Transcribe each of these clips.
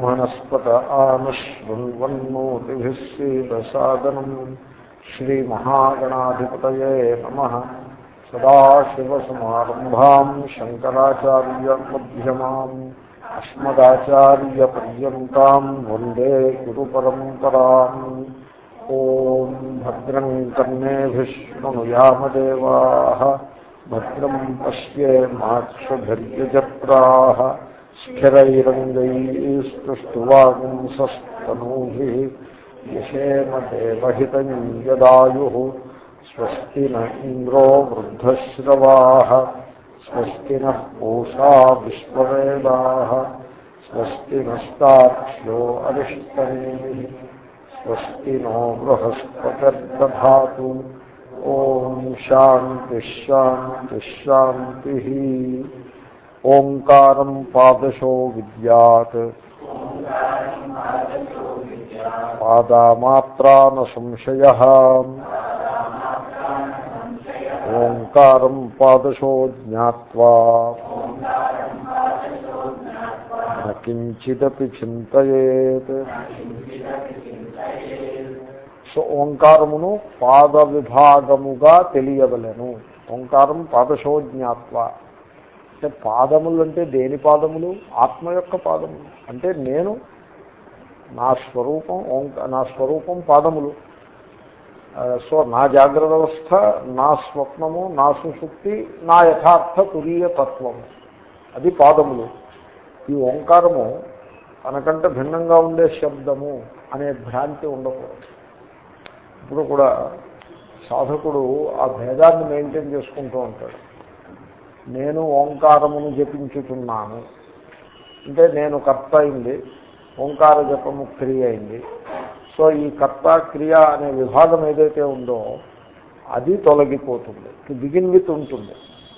ब्रह्मणस्पत आनुष्वन्वन्नोतिभिः सीदसादनम् श्रीमहागणाधिपतये नमः। सदाशिवसमारम्भाम् शङ्कराचार्यमध्यमाम् अस्मदाचार्यपर्यन्ताम् वंदे गुरुपरम्पराम्। ॐ भद्रम् कर्णेभिष्णुयामदेवाः भद्रम् पश्ये माक्षधर्यजत्राः स्थिरैरङ्गैस्तुष्टुवागुंसस्तनूभिः यशेम देवहितम् यदायुः स्वस्ति न इन्द्रो वृद्धश्रवाः स्वस्ति नः पूषा विश्ववेदाः स्वस्ति नस्ताक्ष्यो अरिष्टनेमिः स्वस्ति नो बृहस्पतिर्दधातु ॐ शान्तिश्शान्तिश्शान्तिः ओङ्कारम् पादशो ఓంకారం పాదశో విద్యాత్. పాదమాత్రాన సంశయ. ఓంకారం పాదశో జ్ఞావా కించిదపి చింతయేత్. సో ఓంకారమును పాద విభాగముగా తెలియవలను. ఓంకారం పాదశో జ్ఞాత్వ. అంటే పాదములు అంటే దేని పాదములు? ఆత్మ యొక్క పాదములు. అంటే నేను నా స్వరూపం ఓంక నా స్వరూపం పాదములు. సో నా జాగ్రత్త అవస్థ నా స్వప్నము నా సుశుక్తి నా యథార్థ తురీయ తత్వము. అది పాదములు. ఈ ఓంకారము తనకంటే భిన్నంగా ఉండే శబ్దము అనే భ్రాంతి ఉండకూడదు. ఇప్పుడు కూడా సాధకుడు ఆ భేదాన్ని మెయింటైన్ చేసుకుంటూ ఉంటాడు. నేను ఓంకారమును జపించుతున్నాను అంటే నేను కర్త అయింది ఓంకార జపము క్రియ అయింది. సో ఈ కర్త క్రియ అనే విభాగం ఏదైతే ఉందో అది తొలగిపోతుంది. బిగిన్ విత్ ఉంటుంది.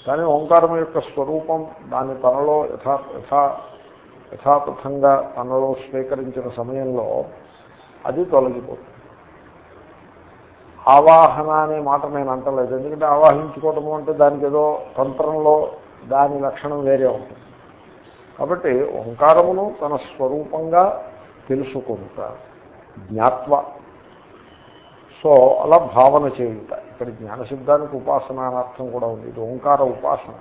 కానీ ఓంకారం యొక్క స్వరూపం దాని తనలో యథా యథా యథాతథంగా తనలో స్వీకరించిన సమయంలో అది తొలగిపోతుంది. ఆవాహన అనే మాట నేను అంటలేదు. ఎందుకంటే ఆవాహించుకోవటము అంటే దానికి ఏదో తంత్రంలో దాని లక్షణం వేరే ఉంటుంది. కాబట్టి ఓంకారమును తన స్వరూపంగా తెలుసుకుంట జ్ఞాత్వ. సో అలా భావన చేయుట. ఇక్కడ జ్ఞానశబ్దానికి ఉపాసన అర్థం కూడా ఉంది. ఇది ఓంకార ఉపాసన.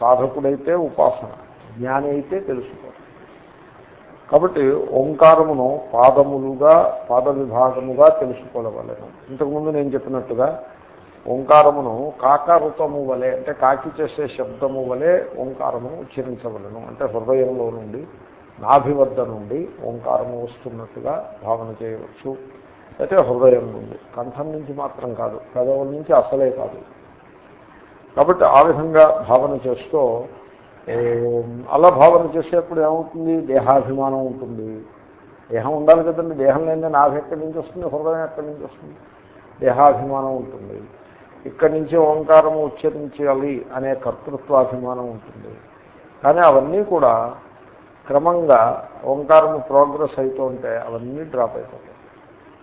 సాధకుడైతే ఉపాసన జ్ఞాని అయితే తెలుసుకో కాబట్టి ఓంకారమును పాదములుగా పాద విభాగముగా తెలుసుకోవలను ఇంతకుముందు నేను చెప్పినట్టుగా ఓంకారమును కాకారుతము వలె అంటే కాకి చేసే శబ్దము వలె ఓంకారమును ఉచ్చరించవలను. అంటే హృదయంలో నుండి నాభి వద్ద నుండి ఓంకారము వస్తున్నట్టుగా భావన చేయవచ్చు. అయితే హృదయం నుండి కంఠం నుంచి మాత్రం కాదు పెదవుల నుంచి అసలే కాదు. కాబట్టి ఆ విధంగా భావన చేస్తూ అలా భావన చేసేప్పుడు ఏమవుతుంది? దేహాభిమానం ఉంటుంది. దేహం ఉండాలి కదండి. దేహం లేని నాభి ఎక్కడి నుంచి వస్తుంది? హృదయం ఎక్కడి నుంచి వస్తుంది? దేహాభిమానం ఉంటుంది. ఇక్కడి నుంచి ఓంకారం ఉచ్చరించాలి అనే కర్తృత్వాభిమానం ఉంటుంది. కానీ అవన్నీ కూడా క్రమంగా ఓంకారం ప్రోగ్రెస్ అవుతూ ఉంటే అవన్నీ డ్రాప్ అయిపోతాయి.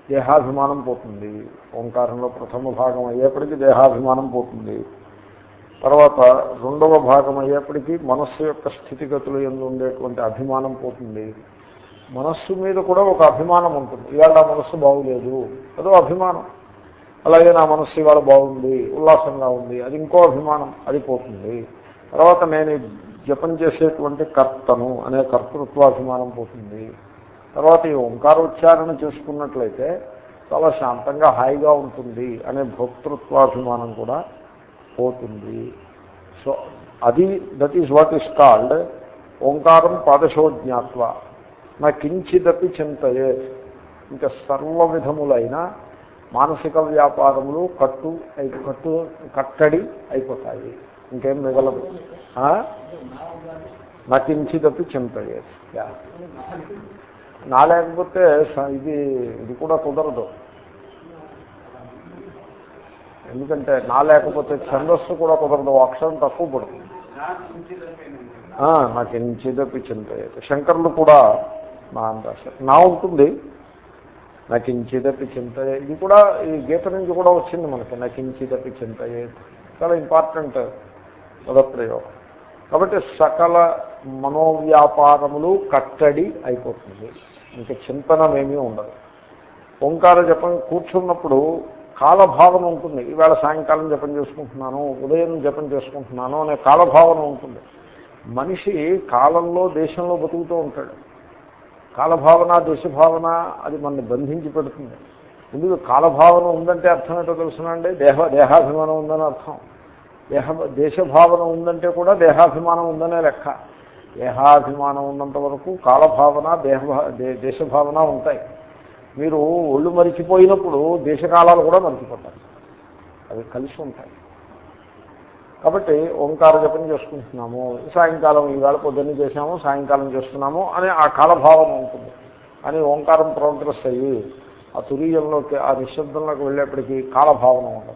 దేహాభిమానం పోతుంది. ఓంకారంలో ప్రథమ భాగం అయ్యేప్పటికీ దేహాభిమానం పోతుంది. తర్వాత రెండవ భాగం అయ్యేప్పటికీ మనస్సు యొక్క స్థితిగతులు ఎందు ఉండేటువంటి అభిమానం పోతుంది. మనస్సు మీద కూడా ఒక అభిమానం ఉంటుంది. ఇవాళ నా మనస్సు బాగులేదు. అదో అభిమానం. అలాగే నా మనస్సు ఇవాళ బాగుంది ఉల్లాసంగా ఉంది అది ఇంకో అభిమానం అది పోతుంది. తర్వాత నేను జపం చేసేటువంటి కర్తను అనే కర్తృత్వాభిమానం పోతుంది. తర్వాత ఈ ఓంకారోచ్చారణ చేసుకున్నట్లయితే చాలా శాంతంగా హాయిగా ఉంటుంది అనే భోక్తృత్వాభిమానం కూడా పోతుంది సో అది that is what is called ఓంకారం పాదశో జ్ఞాత్వ నా కించిదపి చింతయే. ఇంకా సర్వ విధములైన మానసిక వ్యాపారములు కట్టు కట్టు కట్టడి అయిపోతాయి. ఇంకేం మిగలదు. నా కించిదపి చింతయే. నా లేకపోతే ఇది ఇది కూడా కుదరదు. ఎందుకంటే నా లేకపోతే ఛందస్సు కూడా కుదరదు అక్షరం తక్కువ పడుతుంది. నాకు ఎంచిదపి చింత శంకరులు కూడా నా అంటారు నా ఉంటుంది. నాకు ఇంచేదప్పి చింత ఇది కూడా ఈ గీత నుంచి కూడా వచ్చింది మనకి. నాకు ఇంచిదపి చింత చాలా ఇంపార్టెంట్ పదప్రయోగం. కాబట్టి సకల మనోవ్యాపారములు కట్టడి అయిపోతుంది. ఇంకా చింతనమేమీ ఉండదు. ఓంకార జపం కూర్చున్నప్పుడు కాలభావన ఉంటుంది. ఈవేళ సాయంకాలం జపం చేసుకుంటున్నాను ఉదయం జపం చేసుకుంటున్నాను అనే కాలభావన ఉంటుంది. మనిషి కాలంలో దేశంలో బతుకుతూ ఉంటాడు. కాలభావన దేశభావన అది మనల్ని బంధించి పెడుతుంది. ఎందుకు కాలభావన ఉందంటే అర్థం ఏంటో తెలుసునండి దేహ దేహాభిమానం ఉందని అర్థం. దేహ దేశభావన ఉందంటే కూడా దేహాభిమానం ఉందనే లెక్క. దేహాభిమానం ఉన్నంత వరకు కాలభావన దేహ దేశభావన ఉంటాయి. మీరు ఒళ్ళు మరిచిపోయినప్పుడు దేశకాలాలు కూడా మరిచిపోతారు. అవి కలిసి ఉంటాయి. కాబట్టి ఓంకార జపం చేసుకుంటున్నాము సాయంకాలం ఈవేళ పొద్దున్న చేసాము సాయంకాలం చేస్తున్నాము అనే ఆ కాలభావం ఉంటుంది. అని ఓంకారం ప్రోగ్రెస్ అయ్యి ఆ తురీయంలోకి ఆ నిశ్శబ్దంలోకి వెళ్ళేప్పటికీ కాలభావన ఉండదు.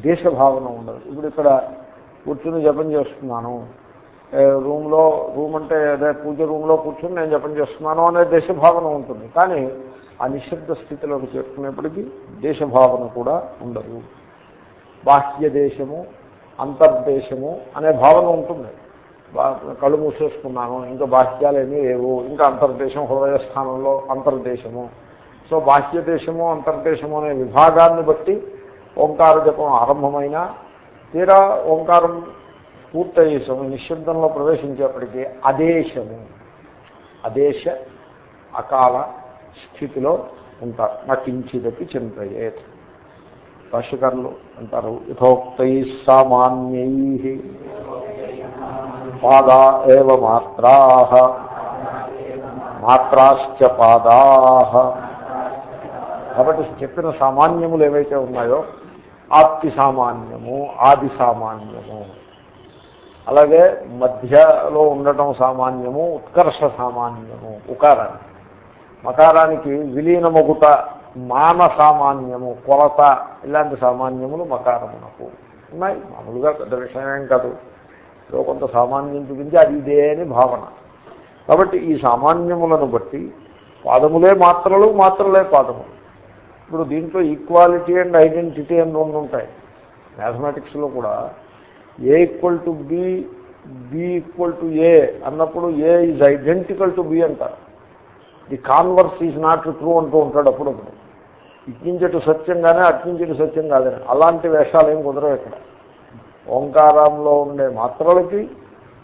దేశభావన ఉండదు. ఇప్పుడు ఇక్కడ కూర్చుని జపం చేస్తున్నాను. రూమ్లో రూమ్ అంటే అదే పూజ రూమ్లో కూర్చుని నేను జపం చేస్తున్నాను అనే దేశభావన ఉంటుంది. కానీ ఆ నిశ్శబ్ద స్థితిలోకి చేరుకునేప్పటికీ దేశభావన కూడా ఉండదు. బాహ్య దేశము అంతర్దేశము అనే భావన ఉంటుంది. కళ్ళు మూసేసుకున్నాను ఇంకా బాహ్యాలు ఏమీ లేవు ఇంకా అంతర్దేశం హృదయస్థానంలో అంతర్దేశము. సో బాహ్య దేశము అంతర్దేశము అనే విభాగాన్ని బట్టి ఓంకార జపం ఆరంభమైన తీరా ఓంకారం పూర్తయ్యేసము నిశ్శబ్దంలో ప్రవేశించేప్పటికీ అదేశము అదేశ అకాల స్థితిలో ఉంటారు. నా కించిదపి చింతయేత్. భాష్యకారులు అంటారు యథోక్తై సామాన్యై. పాదా ఏవ మాత్రా. మాత్రాశ్చ పాదా. కాబట్టి చెప్పిన సామాన్యములు ఏవైతే ఉన్నాయో ఆప్తి సామాన్యము ఆది సామాన్యము. అలాగే మధ్యలో ఉండటం సామాన్యము ఉత్కర్ష సామాన్యము ఉకారాన్ని. మకారానికి విలీనమగుట మాన సామాన్యము కొలత ఇలాంటి సామాన్యములు మకారమునకు ఉన్నాయి. మామూలుగా పెద్ద విషయమేం కాదు. ఏదో కొంత సామాన్యం చూపించి అది ఇదే అని భావన. కాబట్టి ఈ సామాన్యములను బట్టి పాదములే మాత్రలు మాత్రలే పాదములు. ఇప్పుడు దీంట్లో ఈక్వాలిటీ అండ్ ఐడెంటిటీ అని రెండు ఉంటాయి. మ్యాథమెటిక్స్లో కూడా A equal to B B equal to A అన్నప్పుడు A is identical to B అంటారు. The converse is not true అంటూ ఉంటాడు అప్పుడప్పుడు ఇట్నుంచటు సత్యంగానే అట్నించటు సత్యం కాదని. అలాంటి వేషాలు ఏం కుదరవు ఇక్కడ ఓంకారంలో ఉండే మాత్రలకి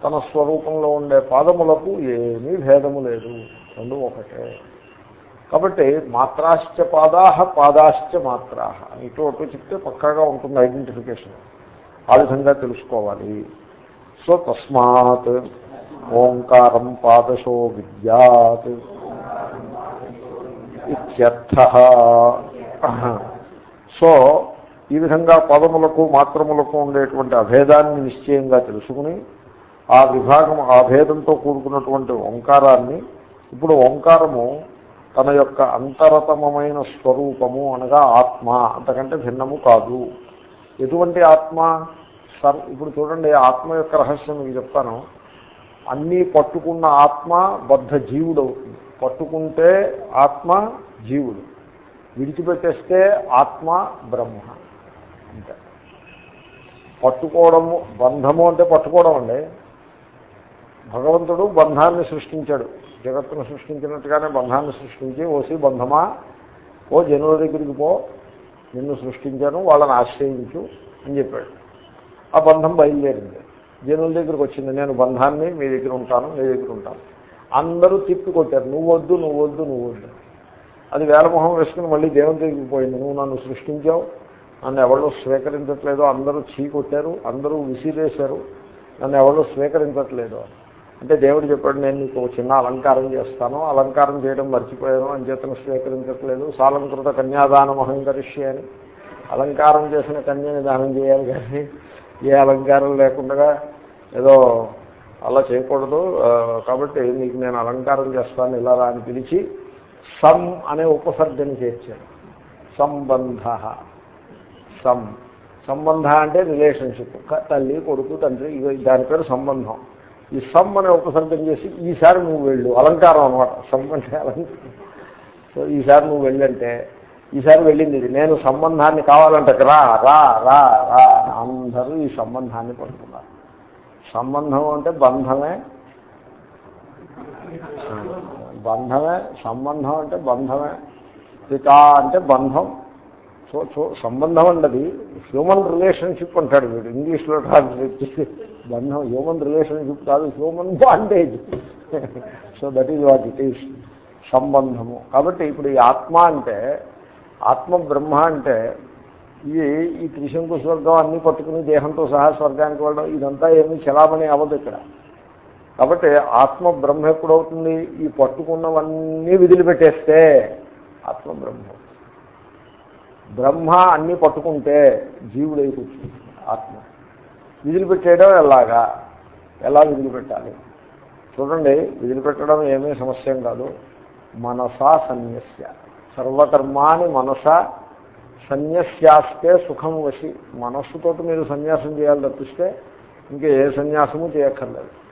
తన స్వరూపంలో ఉండే పాదములకు ఏమీ భేదము లేదు. రెండు ఒకటే. కాబట్టి మాత్రాశ్చ పాదాహ పాదాశ్చ మాత్రాహ ఇటు అటు చెప్తే పక్కాగా ఉంటుంది ఐడెంటిఫికేషన్. ఆ విధంగా తెలుసుకోవాలి. సో తస్మాత్ ఓంకారం పాదశో విద్యాత్ ఇత్యర్థ. సో ఈ విధంగా పదములకు మాత్రములకు ఉండేటువంటి అభేదాన్ని నిశ్చయంగా తెలుసుకుని ఆ విభాగం ఆ భేదంతో కూడుకున్నటువంటి ఓంకారాన్ని ఇప్పుడు ఓంకారము తన యొక్క అంతరతమైన స్వరూపము అనగా ఆత్మ అంతకంటే భిన్నము కాదు. ఎటువంటి ఆత్మ సర్ ఇప్పుడు చూడండి ఆత్మ యొక్క రహస్యం మీకు చెప్తాను. అన్నీ పట్టుకున్న ఆత్మ బద్ధ జీవుడు అవుతుంది. పట్టుకుంటే ఆత్మ జీవుడు. విడిచిపెట్టేస్తే ఆత్మ బ్రహ్మ. అంతే. పట్టుకోవడము బంధము అంటే పట్టుకోవడం అండి. భగవంతుడు బంధాన్ని సృష్టించాడు. జగత్తును సృష్టించినట్టుగానే బంధాన్ని సృష్టించి ఓసి బంధమా? ఓ జనుల దగ్గరికి పో. నిన్ను సృష్టించాను వాళ్ళని ఆశ్రయించు అని చెప్పాడు. ఆ బంధం బయలుదేరింది. జనుల దగ్గరికి వచ్చింది. నేను బంధాన్ని మీ దగ్గర ఉంటాను మీ దగ్గర ఉంటాను. అందరూ తిప్పి కొట్టారు. నువ్వు వద్దు నువ్వు వద్దు నువ్వు వద్దు. అది వేలమొహం వేసుకుని మళ్ళీ దేవుని దగ్గరికి పోయింది. నువ్వు నన్ను సృష్టించావు నన్ను ఎవరో స్వీకరించట్లేదు అందరూ చీ కొట్టారు అందరూ విసిరేశారు నన్ను ఎవరో స్వీకరించట్లేదు. అంటే దేవుడు చెప్పాడు నేను నీకు చిన్న అలంకారం చేస్తాను. అలంకారం చేయడం మర్చిపోయాను. అంచేతను స్వీకరించట్లేదు. సాలంకృత కన్యాదానం అహంకరిష్య అని. అలంకారం చేసిన కన్యని దానం చేయాలి కానీ ఏ అలంకారం లేకుండా ఏదో అలా చేయకూడదు. కాబట్టి నీకు నేను అలంకారం చేస్తాను ఇలా అని పిలిచి సమ్ అనే ఉపసర్గని చేర్చాను సంబంధ. సమ్ సంబంధ అంటే రిలేషన్షిప్. తల్లి కొడుకు తండ్రి ఇవి దాని పేరు సంబంధం. ఈ సమ్ అనే ఉపసర్గం చేసి ఈసారి నువ్వు వెళ్ళు. అలంకారం అనమాట సమ్ అంటే అలంకారం. సో ఈసారి నువ్వు వెళ్ళంటే ఈసారి వెళ్ళింది ఇది. నేను సంబంధాన్ని కావాలంటే రా రా రా రా అందరూ ఈ సంబంధాన్ని పడుతున్నారు సంబంధం అంటే బంధమే. బంధమే. సంబంధం అంటే బంధమే. పిత అంటే బంధం. సో సో సంబంధం అండి హ్యూమన్ రిలేషన్షిప్ అంటాడు వీడు. ఇంగ్లీష్లో ట్రాన్స్లేట్ బంధం హ్యూమన్ రిలేషన్షిప్ కాదు human bondage so that is what it is సంబంధము. కాబట్టి ఇప్పుడు ఈ ఆత్మ అంటే ఆత్మ బ్రహ్మ అంటే ఇది ఈ త్రిశంకు స్వర్గం అన్ని పట్టుకుని దేహంతో సహా స్వర్గానికి వెళ్ళడం ఇదంతా ఏమీ చలామణి అవ్వదు ఇక్కడ. కాబట్టి ఆత్మ బ్రహ్మ ఎప్పుడవుతుంది? ఈ పట్టుకున్నవన్నీ విదిలిపెట్టేస్తే ఆత్మ బ్రహ్మ. బ్రహ్మ అన్నీ పట్టుకుంటే జీవుడై కూర్చుంది ఆత్మ. విదిలిపెట్టేయడం ఎలాగా? ఎలా విదిలిపెట్టాలి? చూడండి విదిలిపెట్టడం ఏమీ సమస్యం కాదు. మనసా సన్యస్య. సర్వకర్మాని మనస సన్యస్యాస్తే సుఖం వసి మనస్సుతోటి మీరు సన్యాసం చేయాలి తప్పిస్తే ఇంకా ఏ సన్యాసము చేయక్కర్లేదు.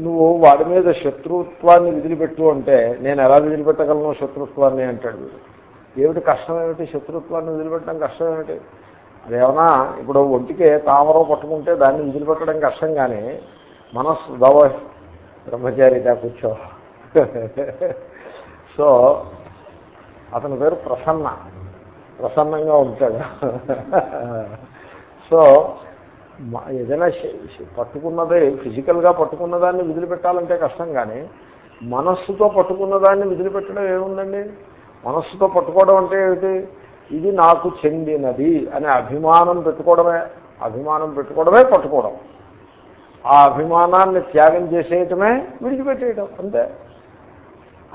నువ్వు వాడి మీద శత్రుత్వాన్ని విదిలిపెట్టు అంటే నేను ఎలా విదిలిపెట్టగలను శత్రుత్వాన్ని అంటాడు వీడు. ఏమిటి కష్టం ఏమిటి? శత్రుత్వాన్ని వదిలిపెట్టడం కష్టం ఏమిటి? అదేమన్నా ఇప్పుడు ఒంటికి తామరం పట్టుకుంటే దాన్ని వదిలిపెట్టడం కష్టం కానీ మనస్సు బాబో బ్రహ్మచారిగా కూర్చో. సో అతని పేరు ప్రసన్న. ప్రసన్నంగా ఉంటాడు. సో ఏదైనా పట్టుకున్నదే ఫిజికల్గా పట్టుకున్న దాన్ని వదిలిపెట్టాలంటే కష్టం కానీ మనస్సుతో పట్టుకున్న దాన్ని వదిలిపెట్టడం ఏముందండి? మనస్సుతో పట్టుకోవడం అంటే ఏమిటి? ఇది నాకు చెందినది అనే అభిమానం పెట్టుకోవడమే. అభిమానం పెట్టుకోవడమే పట్టుకోవడం. ఆ అభిమానాన్ని త్యాగం చేసేయటమే విడిచిపెట్టేయటం అంతే.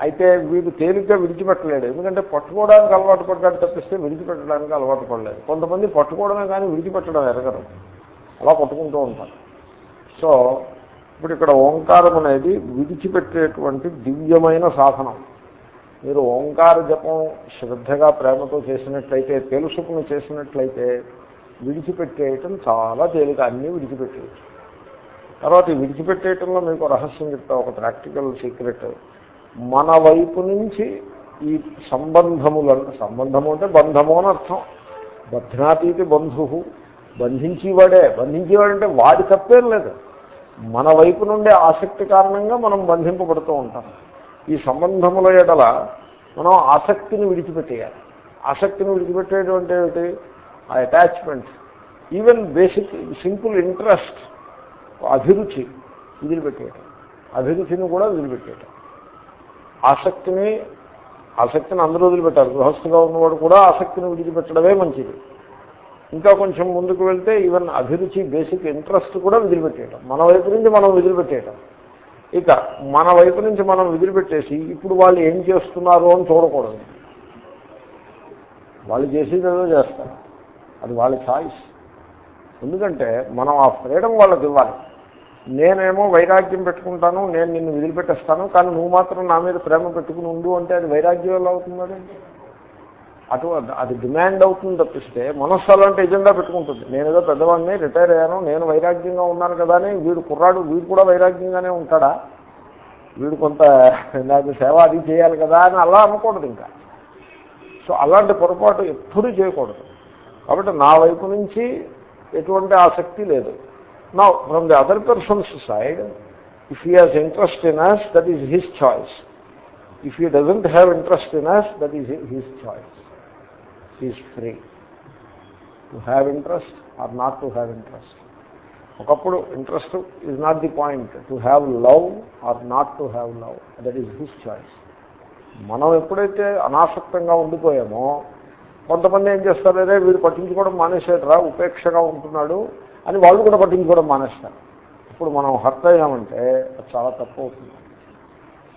అయితే వీడు తేలిగ్గా విడిచిపెట్టలేడు. ఎందుకంటే పట్టుకోవడానికి అలవాటు పడ్డాడు తప్పిస్తే విడిచిపెట్టడానికి అలవాటు పడలేదు. కొంతమంది పట్టుకోవడమే కానీ విడిచిపెట్టడం ఎరగరు. అలా పట్టుకుంటూ ఉంటారు. సో ఇప్పుడు ఇక్కడ ఓంకారం అనేది విడిచిపెట్టేటువంటి దివ్యమైన సాధనం. మీరు ఓంకార జపం శ్రద్ధగా ప్రేమతో చేసినట్లయితే తెలుసుకుని చేసినట్లయితే విడిచిపెట్టేయటం చాలా తేలిక అన్నీ విడిచిపెట్టేయచ్చు. తర్వాత ఈ విడిచిపెట్టేయటంలో మీకు రహస్యం చెప్తా ఒక ప్రాక్టికల్ సీక్రెట్. మన వైపు నుంచి ఈ సంబంధముల సంబంధము అంటే బంధము అని అర్థం. బధ్నాతీతి బంధు బంధించేవాడే బంధించేవాడంటే వాడి తప్పేం లేదు. మన వైపు నుండే ఆసక్తి కారణంగా మనం బంధింపబడుతూ ఉంటాం. ఈ సంబంధముల ఎడల మనం ఆసక్తిని విడిచిపెట్టేయాలి. ఆసక్తిని విడిచిపెట్టేటువంటి ఏమిటి? ఆ attachment even basic simple interest అభిరుచి వదిలిపెట్టేయటం. అభిరుచిని కూడా వదిలిపెట్టేయటం. ఆసక్తిని ఆసక్తిని అందరూ వదిలిపెట్టారు. గృహస్థుగా ఉన్నవాడు కూడా ఆసక్తిని విడిచిపెట్టడమే మంచిది. ఇంకా కొంచెం ముందుకు వెళ్తే ఈవెన్ అభిరుచి బేసిక్ ఇంట్రెస్ట్ కూడా వదిలిపెట్టేయటం. మన వైపు నుంచి మనం వదిలిపెట్టేయటం. ఇక మన వైపు నుంచి మనం వదిలిపెట్టేసి ఇప్పుడు వాళ్ళు ఏం చేస్తున్నారు అని చూడకూడదు. వాళ్ళు చేసేది ఏదో చేస్తారు. అది వాళ్ళ ఛాయిస్ ఎందుకంటే మనం ఆ ఫ్రీడమ్ వాళ్ళకి ఇవ్వాలి. నేనేమో వైరాగ్యం పెట్టుకుంటాను నేను నిన్ను వదిలిపెట్టేస్తాను కానీ నువ్వు మాత్రం నా మీద ప్రేమ పెట్టుకుని ఉండు అంటే అది వైరాగ్యం ఎలా అవుతుందండి అటు అది డిమాండ్ అవుతుంది తప్పిస్తే మనస్సు అలాంటి ఎజెండా పెట్టుకుంటుంది. నేను ఏదో పెద్దవాడిని రిటైర్ అయ్యాను నేను వైరాగ్యంగా ఉన్నాను కదా అని వీడు కుర్రాడు వీడు కూడా వైరాగ్యంగానే ఉంటాడా? వీడు కొంత నాకు సేవ అది చేయాలి కదా అని అలా అనకూడదు ఇంకా. సో అలాంటి పొరపాటు ఎప్పుడూ చేయకూడదు. కాబట్టి నా వైపు నుంచి ఎటువంటి ఆసక్తి లేదు. నా from the other person's side if he has interest in us that is his choice if he doesn't have interest in us that is his choice is free to have interest or not to have interest ఒకప్పుడు interest is not the point to have love or not to have love that is his choice మనం ఎప్పుడైతే అనాసక్తంగా ఉండిపోయామో కొంతమంది ఏం చేస్తారు? అదే వీడు పట్టించుకోవడం మానేసేటరా ఉపేక్షగా ఉంటున్నాడు అని వాళ్ళు కూడా పట్టించుకోవడం మానేస్తారు. ఇప్పుడు మనం హర్ట్ అయ్యామంటే అది చాలా తప్పు అవుతుంది.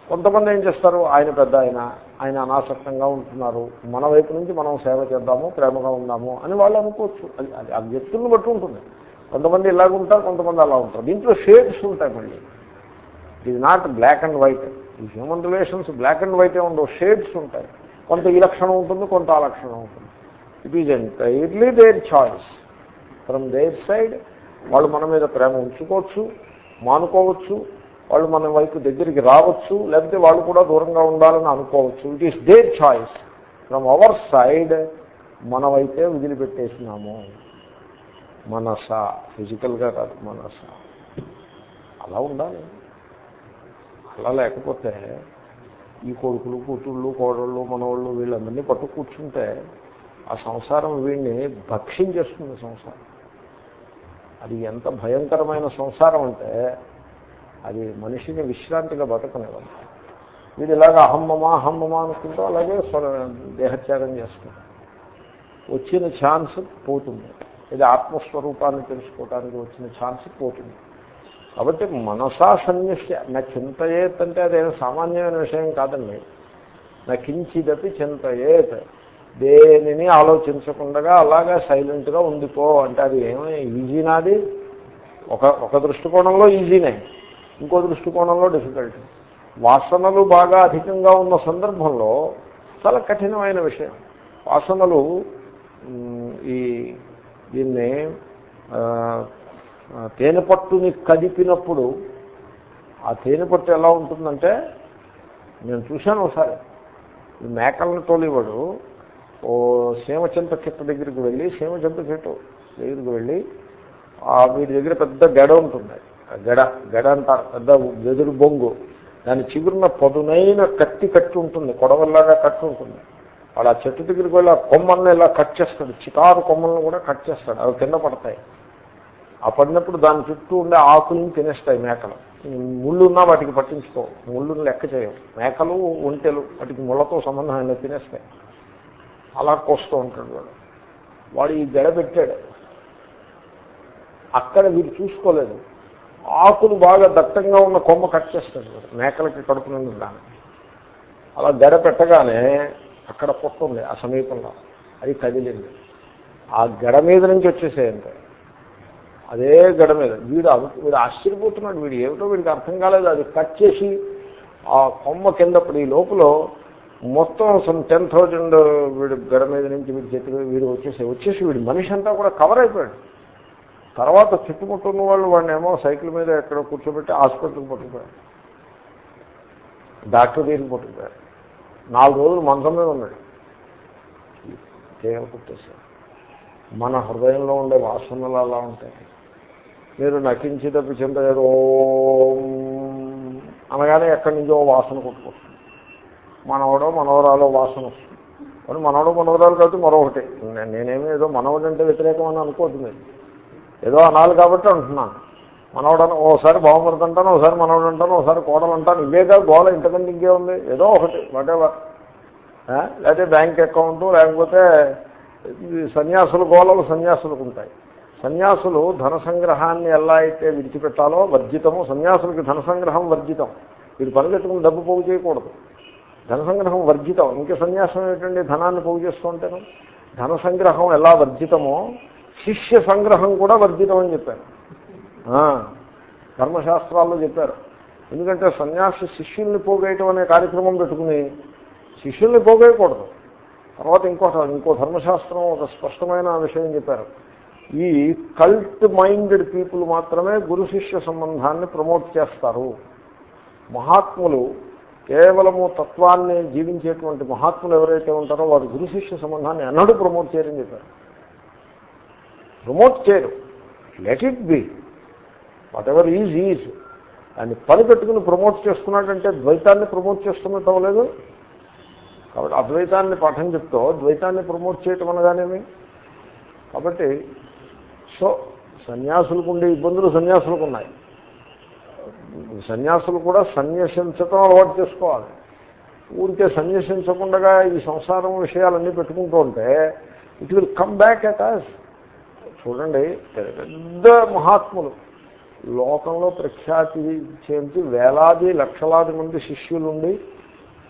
కొంతమంది ఏం చేస్తారు? ఆయన పెద్ద ఆయన ఆయన అనాసక్తంగా ఉంటున్నారు. మన వైపు నుంచి మనం సేవ చేద్దాము ప్రేమగా ఉందాము అని వాళ్ళు అనుకోవచ్చు. అది అది ఆ వ్యక్తులను బట్టి ఉంటుంది. కొంతమంది ఇలాగ ఉంటారు కొంతమంది అలా ఉంటారు. దీంట్లో షేడ్స్ ఉంటాయి మళ్ళీ. It is not black and white ఈ హ్యూమన్ రిలేషన్స్ బ్లాక్ అండ్ వైటే ఉండవు. షేడ్స్ ఉంటాయి. కొంత ఈ లక్షణం ఉంటుంది కొంత ఆ లక్షణం ఉంటుంది. It is entirely their choice from their side వాళ్ళు మన మీద ప్రేమ ఉంచుకోవచ్చు మానుకోవచ్చు వాళ్ళు మన వైపు దగ్గరికి రావచ్చు లేకపోతే వాళ్ళు కూడా దూరంగా ఉండాలని అనుకోవచ్చు. It is their choice from our side మనమైతే వదిలిపెట్టేసినాము. మనస ఫిజికల్గా కాదు మనస. అలా ఉండాలి. అలా లేకపోతే ఈ కొడుకులు కూతుళ్ళు కోడళ్ళు మనవాళ్ళు వీళ్ళందరినీ పట్టు కూర్చుంటే ఆ సంసారం వీడిని భక్షించేస్తుంది సంసారం. అది ఎంత భయంకరమైన సంసారం అంటే అది మనిషిని విశ్రాంతిగా బతకనివ్వండి వీడు ఇలాగ అహమ్మమా అహమ్మమా అనుకుంటూ అలాగే దేహత్యాగం చేస్తున్నాడు వచ్చిన ఛాన్స్ పోతుంది. ఇది ఆత్మస్వరూపాన్ని తెలుసుకోవటానికి వచ్చిన ఛాన్స్ పోతుంది. కాబట్టి మనసా సన్యస్య నా చింతయేత్ అంటే అదేం సామాన్యమైన విషయం కాదండి. నా కించిదపి చింతయేత్. దేనిని ఆలోచించకుండా అలాగా సైలెంట్గా ఉండిపో అంటే అది ఏమీ ఈజీనాది ఒక ఒక దృష్టికోణంలో ఈజీనే. ఇంకో దృష్టికోణంలో డిఫికల్ట్ వాసనలు బాగా అధికంగా ఉన్న సందర్భంలో చాలా కఠినమైన విషయం. వాసనలు ఈ దీన్ని తేనెపట్టుని తేనె పట్టుని కదిపినప్పుడు ఆ తేనె పట్టు ఎలా ఉంటుందంటే నేను చూశాను ఒకసారి. ఈ మేకలను తోలివాడు ఓ సీమచింత చెట్టు దగ్గరికి వెళ్ళి సీమచింత చెట్టు దగ్గరికి వెళ్ళి ఆ వీడి దగ్గర పెద్ద గడ ఉంటుంది గడ గడ అంటారు పెద్ద వెదురు బొంగు. దాని చిగురున పదునైన కత్తి కట్టి ఉంటుంది కొడవల్లాగా కట్టి ఉంటుంది. వాడు ఆ చెట్టు దగ్గరికి వెళ్ళి ఆ కొమ్మల్ని ఇలా కట్ చేస్తాడు చికారు కొమ్మల్ని కూడా కట్ చేస్తాడు అవి కింద పడతాయి. ఆ పడినప్పుడు దాని చుట్టూ ఉండే ఆకులను తినేస్తాయి మేకలు. ముళ్ళున్నా వాటికి పట్టించుకో ముళ్ళుని లెక్క చేయవు. మేకలు ఒంటెలు వాటికి ముళ్ళతో సంబంధం తినేస్తాయి. అలా కోస్తూ ఉంటాడు వాడు. వాడు ఈ గడ పెట్టాడు. అక్కడ వీడు చూసుకోలేదు. ఆకులు బాగా దట్టంగా ఉన్న కొమ్మ కట్ చేస్తాడు మేకలకి కడుపునందు దాన్ని. అలా గడ పెట్టగానే అక్కడ పుట్ట ఉంది ఆ సమీపంలో. అది కదిలింది. ఆ గడ మీద నుంచి వచ్చేసేయంటే అదే గడ మీద. వీడు వీడు ఆశ్చర్యపోతున్నాడు. వీడు ఏమిటో వీడికి అర్థం కాలేదు. అది కట్ చేసి ఆ కొమ్మ కింద పడి ఈ లోపల మొత్తం సమ్ టెన్ థౌజండ్ వీడు గడ మీద నుంచి వీడి చేతిలో వీడు వచ్చేసి వచ్చేసి వీడు మనిషి అంతా కూడా కవర్ అయిపోయాడు. తర్వాత చుట్టుముట్టున్న వాళ్ళు వాడిని ఏమో సైకిల్ మీద ఎక్కడో కూర్చోబెట్టి హాస్పిటల్కి పట్టుకుపోయారు డాక్టర్ దగ్గరికి పట్టుకుపోయారు నాలుగు రోజులు మంచం మీద ఉన్నాడు. కేవలం కుట్టేశారు మన హృదయంలో ఉండే వాసనలు అలా ఉంటాయి. మీరు నటించేటప్పుడు చింత ఏదో అనగానే ఎక్కడి నుంచో వాసన కొట్టుకొస్తుంది. మనవడో మనవరాలో వాసన వస్తుంది. కానీ మనవడో మనవరాలు కాబట్టి మరొకటి. నే- నేనేమి ఏదో మనవడంటే అంటే వ్యతిరేకం అని అనుకోవద్దు మీరు. ఏదో అనాలి కాబట్టి అంటున్నాను. మనవడను ఓసారి బాగుమరుడు అంటాను ఒకసారి మనవడు అంటాను ఒకసారి కోడలు అంటాను. ఇవేగా గోల ఇంతకంటే ఇంకే ఉంది. ఏదో ఒకటి వాటెవర్ లేకపోతే బ్యాంక్ అకౌంట్ లేకపోతే ఈ గోళలు సన్యాసులకు ఉంటాయి. సన్యాసులు ధన సంగ్రహాన్ని ఎలా అయితే విడిచిపెట్టాలో వర్జితము. సన్యాసులకి ధన సంగ్రహం వర్జితం. వీడు పనిపెట్టుకుని డబ్బు పోగు చేయకూడదు. ధన సంగ్రహం వర్జితం. ఇంకే సన్యాసం ఏంటండి ధనాన్ని పోగు చేస్తూ ఉంటాను. ధన సంగ్రహం ఎలా వర్జితమో శిష్య సంగ్రహం కూడా వర్జితం అని చెప్పారు ధర్మశాస్త్రాల్లో చెప్పారు. ఎందుకంటే సన్యాసి శిష్యుల్ని పోగేయటం అనే కార్యక్రమం పెట్టుకుని శిష్యుల్ని పోగేయకూడదు. తర్వాత ఇంకో ఇంకో ధర్మశాస్త్రం ఒక స్పష్టమైన విషయం చెప్పారు. ఈ కల్ట్ మైండెడ్ పీపుల్ మాత్రమే గురు శిష్య సంబంధాన్ని ప్రమోట్ చేస్తారు. మహాత్ములు కేవలము తత్వాన్ని జీవించేటువంటి మహాత్ములు ఎవరైతే ఉంటారో వారు గురు శిష్య సంబంధాన్ని ఎన్నడూ ప్రమోట్ చేయరని చెప్పారు. ప్రమోట్ చేయరు. Let it be whatever is is అని పని పెట్టుకుని ప్రమోట్ చేస్తున్నాడంటే ద్వైతాన్ని ప్రమోట్ చేస్తున్నట్టు అవ్వలేదు? కాబట్టి అద్వైతాన్ని పాఠం చెప్తూ ద్వైతాన్ని ప్రమోట్ చేయటం అనగానేమి? కాబట్టి సో సన్యాసులకు ఉండే ఇబ్బందులు సన్యాసులకు ఉన్నాయి సన్యాసులు కూడా సన్యసించటం అలవాటు చేసుకోవాలి. ఊరికే సన్యసించకుండా ఈ సంసారం విషయాలన్నీ పెట్టుకుంటూ ఉంటే it will come back at us చూడండి పెద్ద మహాత్ములు. లోకంలో ప్రఖ్యాతి చేసి వేలాది లక్షలాది మంది శిష్యులుండి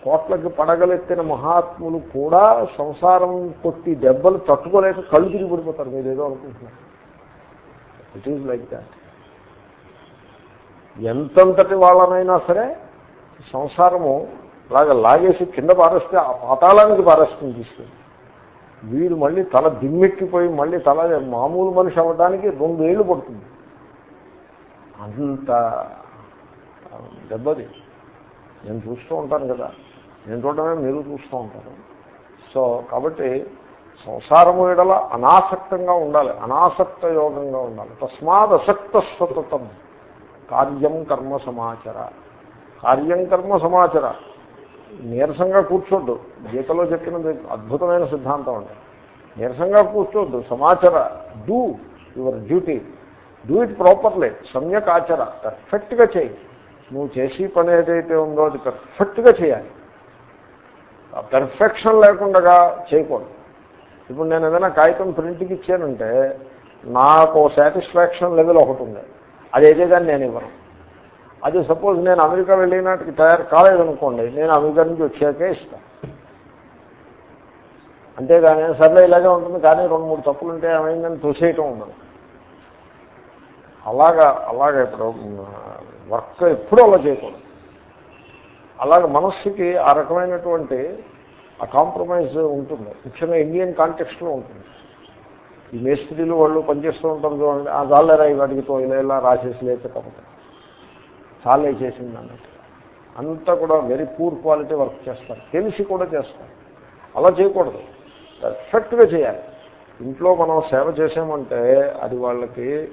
కోట్లకి పడగలెత్తిన మహాత్ములు కూడా సంసారం కొట్టి దెబ్బలు తట్టుకోలేక కళ్ళు తిరిగి పడిపోతారు. మీరు ఏదో అనుకుంటున్నారు. ఇట్ ఈజ్ లైక్ దాట్ ఎంతంతటి వాళ్ళనైనా సరే సంసారము లాగా లాగేసి కింద పారేస్తే ఆ పాతాళానికి పారేస్తుంది తీసుకుని వీడు మళ్ళీ తల దిమ్మెక్కిపోయి మళ్ళీ తల మామూలు మనిషి అవ్వడానికి రెండు పడుతుంది. అంత దెబ్బది. నేను చూస్తూ ఉంటాను కదా. నేను చూడటమే మీరు చూస్తూ ఉంటారు. సో కాబట్టి సంసారము ఎడల అనాసక్తంగా ఉండాలి. అనాసక్త యోగంగా ఉండాలి. తస్మాత్ అసక్త సతతం కార్యం కర్మ సమాచార. కార్యం కర్మ సమాచార. నీరసంగా కూర్చోద్దు. గీతలో చెప్పినది అద్భుతమైన సిద్ధాంతం అండి. నీరసంగా కూర్చోద్దు సమాచార do your duty do it properly సమ్యక్ ఆచర పర్ఫెక్ట్గా చేయి. నువ్వు చేసి పని ఏదైతే ఉందో అది పర్ఫెక్ట్గా చేయాలి. పెర్ఫెక్షన్ లేకుండా చేయకూడదు. ఇప్పుడు నేను ఏదైనా కాగితం ప్రింట్కి ఇచ్చానంటే నాకు సాటిస్ఫాక్షన్ లెవెల్ ఒకటి ఉంది. అది ఏదేదాన్ని నేను ఇవ్వను. అది సపోజ్ నేను అమెరికా వెళ్ళినట్టుకి తయారు కాలేదనుకోండి నేను అమెరికా నుంచి వచ్చాకే ఇస్తాను అంతేగాని సర్లే ఇలాగే ఉంటుంది కానీ రెండు మూడు తప్పులు ఉంటే ఏమైందని తోసేయటం ఉండదు. అలాగా అలాగా ఇప్పుడు వర్క్ ఎప్పుడూ అలా చేయకూడదు. అలాగే మనస్సుకి ఆ రకమైనటువంటి ఆ కాంప్రమైజ్ ఉంటుంది. ముఖ్యంగా ఇండియన్ కాంటెక్స్ట్లో ఉంటుంది. ఈ మేస్త్రీలు వాళ్ళు పనిచేస్తూ ఉంటారు చూడండి ఆ జాలరా అడిగితో ఇలా ఇలా రాసేసి లేకపోతే చాలే చేసింది అన్నట్టు. అంతా కూడా వెరీ పూర్ క్వాలిటీ వర్క్ చేస్తారు. తెలిసి కూడా చేస్తారు. అలా చేయకూడదు. పర్ఫెక్ట్గా చేయాలి. ఇంట్లో మనం సేవ చేసామంటే అది వాళ్ళకి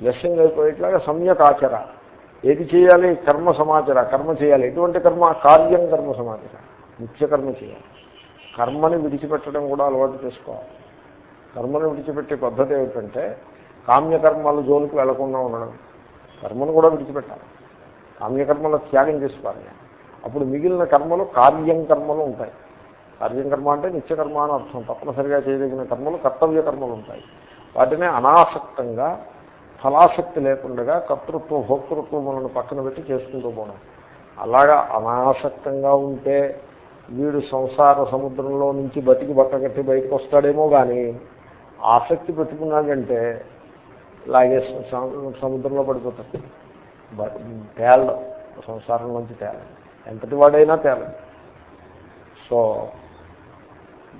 లెస్సింగ్ అయిపోయేట్లాగా సమ్యక్ ఆచర. ఏది చేయాలి? కర్మ సమాచార. కర్మ చేయాలి. ఎటువంటి కర్మ? కార్యం కర్మ సమాచార. ముఖ్య కర్మ చేయాలి. కర్మని విడిచిపెట్టడం కూడా అలవాటు చేసుకోవాలి. కర్మను విడిచిపెట్టే పద్ధతి ఏమిటంటే కామ్యకర్మల జోలికి వెళ్ళకుండా ఉండడం. కర్మను కూడా విడిచిపెట్టాలి. కామ్యకర్మలు త్యాగం చేసుకోవాలి. అప్పుడు మిగిలిన కర్మలు కార్యం కర్మలు ఉంటాయి. కార్యం కర్మ అంటే నిత్యకర్మ అని అర్థం. తప్పనిసరిగా చేయదగిన కర్మలు కర్తవ్య కర్మలు ఉంటాయి. వాటిని అనాసక్తంగా ఫలాసక్తి లేకుండా కర్తృత్వ భోక్తృత్వములను పక్కన పెట్టి చేసుకుంటూ పోవడం. అలాగా అనాసక్తంగా ఉంటే వీడు సంసార సముద్రంలో నుంచి బతికి బట్టగట్టి బయటకు వస్తాడేమో కానీ ఆసక్తి పెట్టుకున్నాడంటే లాగే సముద్రంలో పడిపోతాడు. తేలడం సంసారంలోంచి తేలం ఎంతటి వాడైనా తేలం సో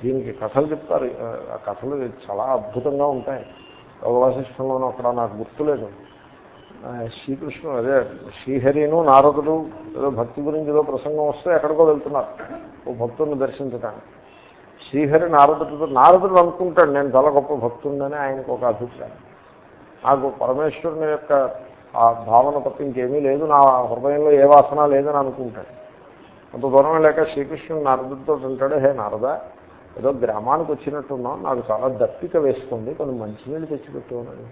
దీనికి కథలు చెప్తారు. ఆ కథలు చాలా అద్భుతంగా ఉంటాయి. యోగవాసిష్టంలోనూ అక్కడ నాకు గుర్తులేదు. శ్రీకృష్ణుడు అదే శ్రీహరిను నారదుడు ఏదో భక్తి గురించి ఏదో ప్రసంగం వస్తే ఎక్కడికో వెళ్తున్నారు. ఓ భక్తుడిని దర్శించడానికి శ్రీహరి నారదుడు నారదుడు అనుకుంటాడు నేను చాలా గొప్ప భక్తుందని ఆయనకు ఒక అభిప్రాయం. నాకు పరమేశ్వరుని యొక్క ఆ భావన తప్ప ఇంకేమీ లేదు నా హృదయంలో ఏ వాసన లేదని అనుకుంటాడు. అంత దూరం లేక శ్రీకృష్ణుడు నారదుడితో ఉంటాడు హే నారద ఏదో గ్రామానికి వచ్చినట్టున్నాం నాకు చాలా దప్పిక వేస్తుంది కొన్ని మంచినీళ్ళు తెచ్చిపెట్టు అని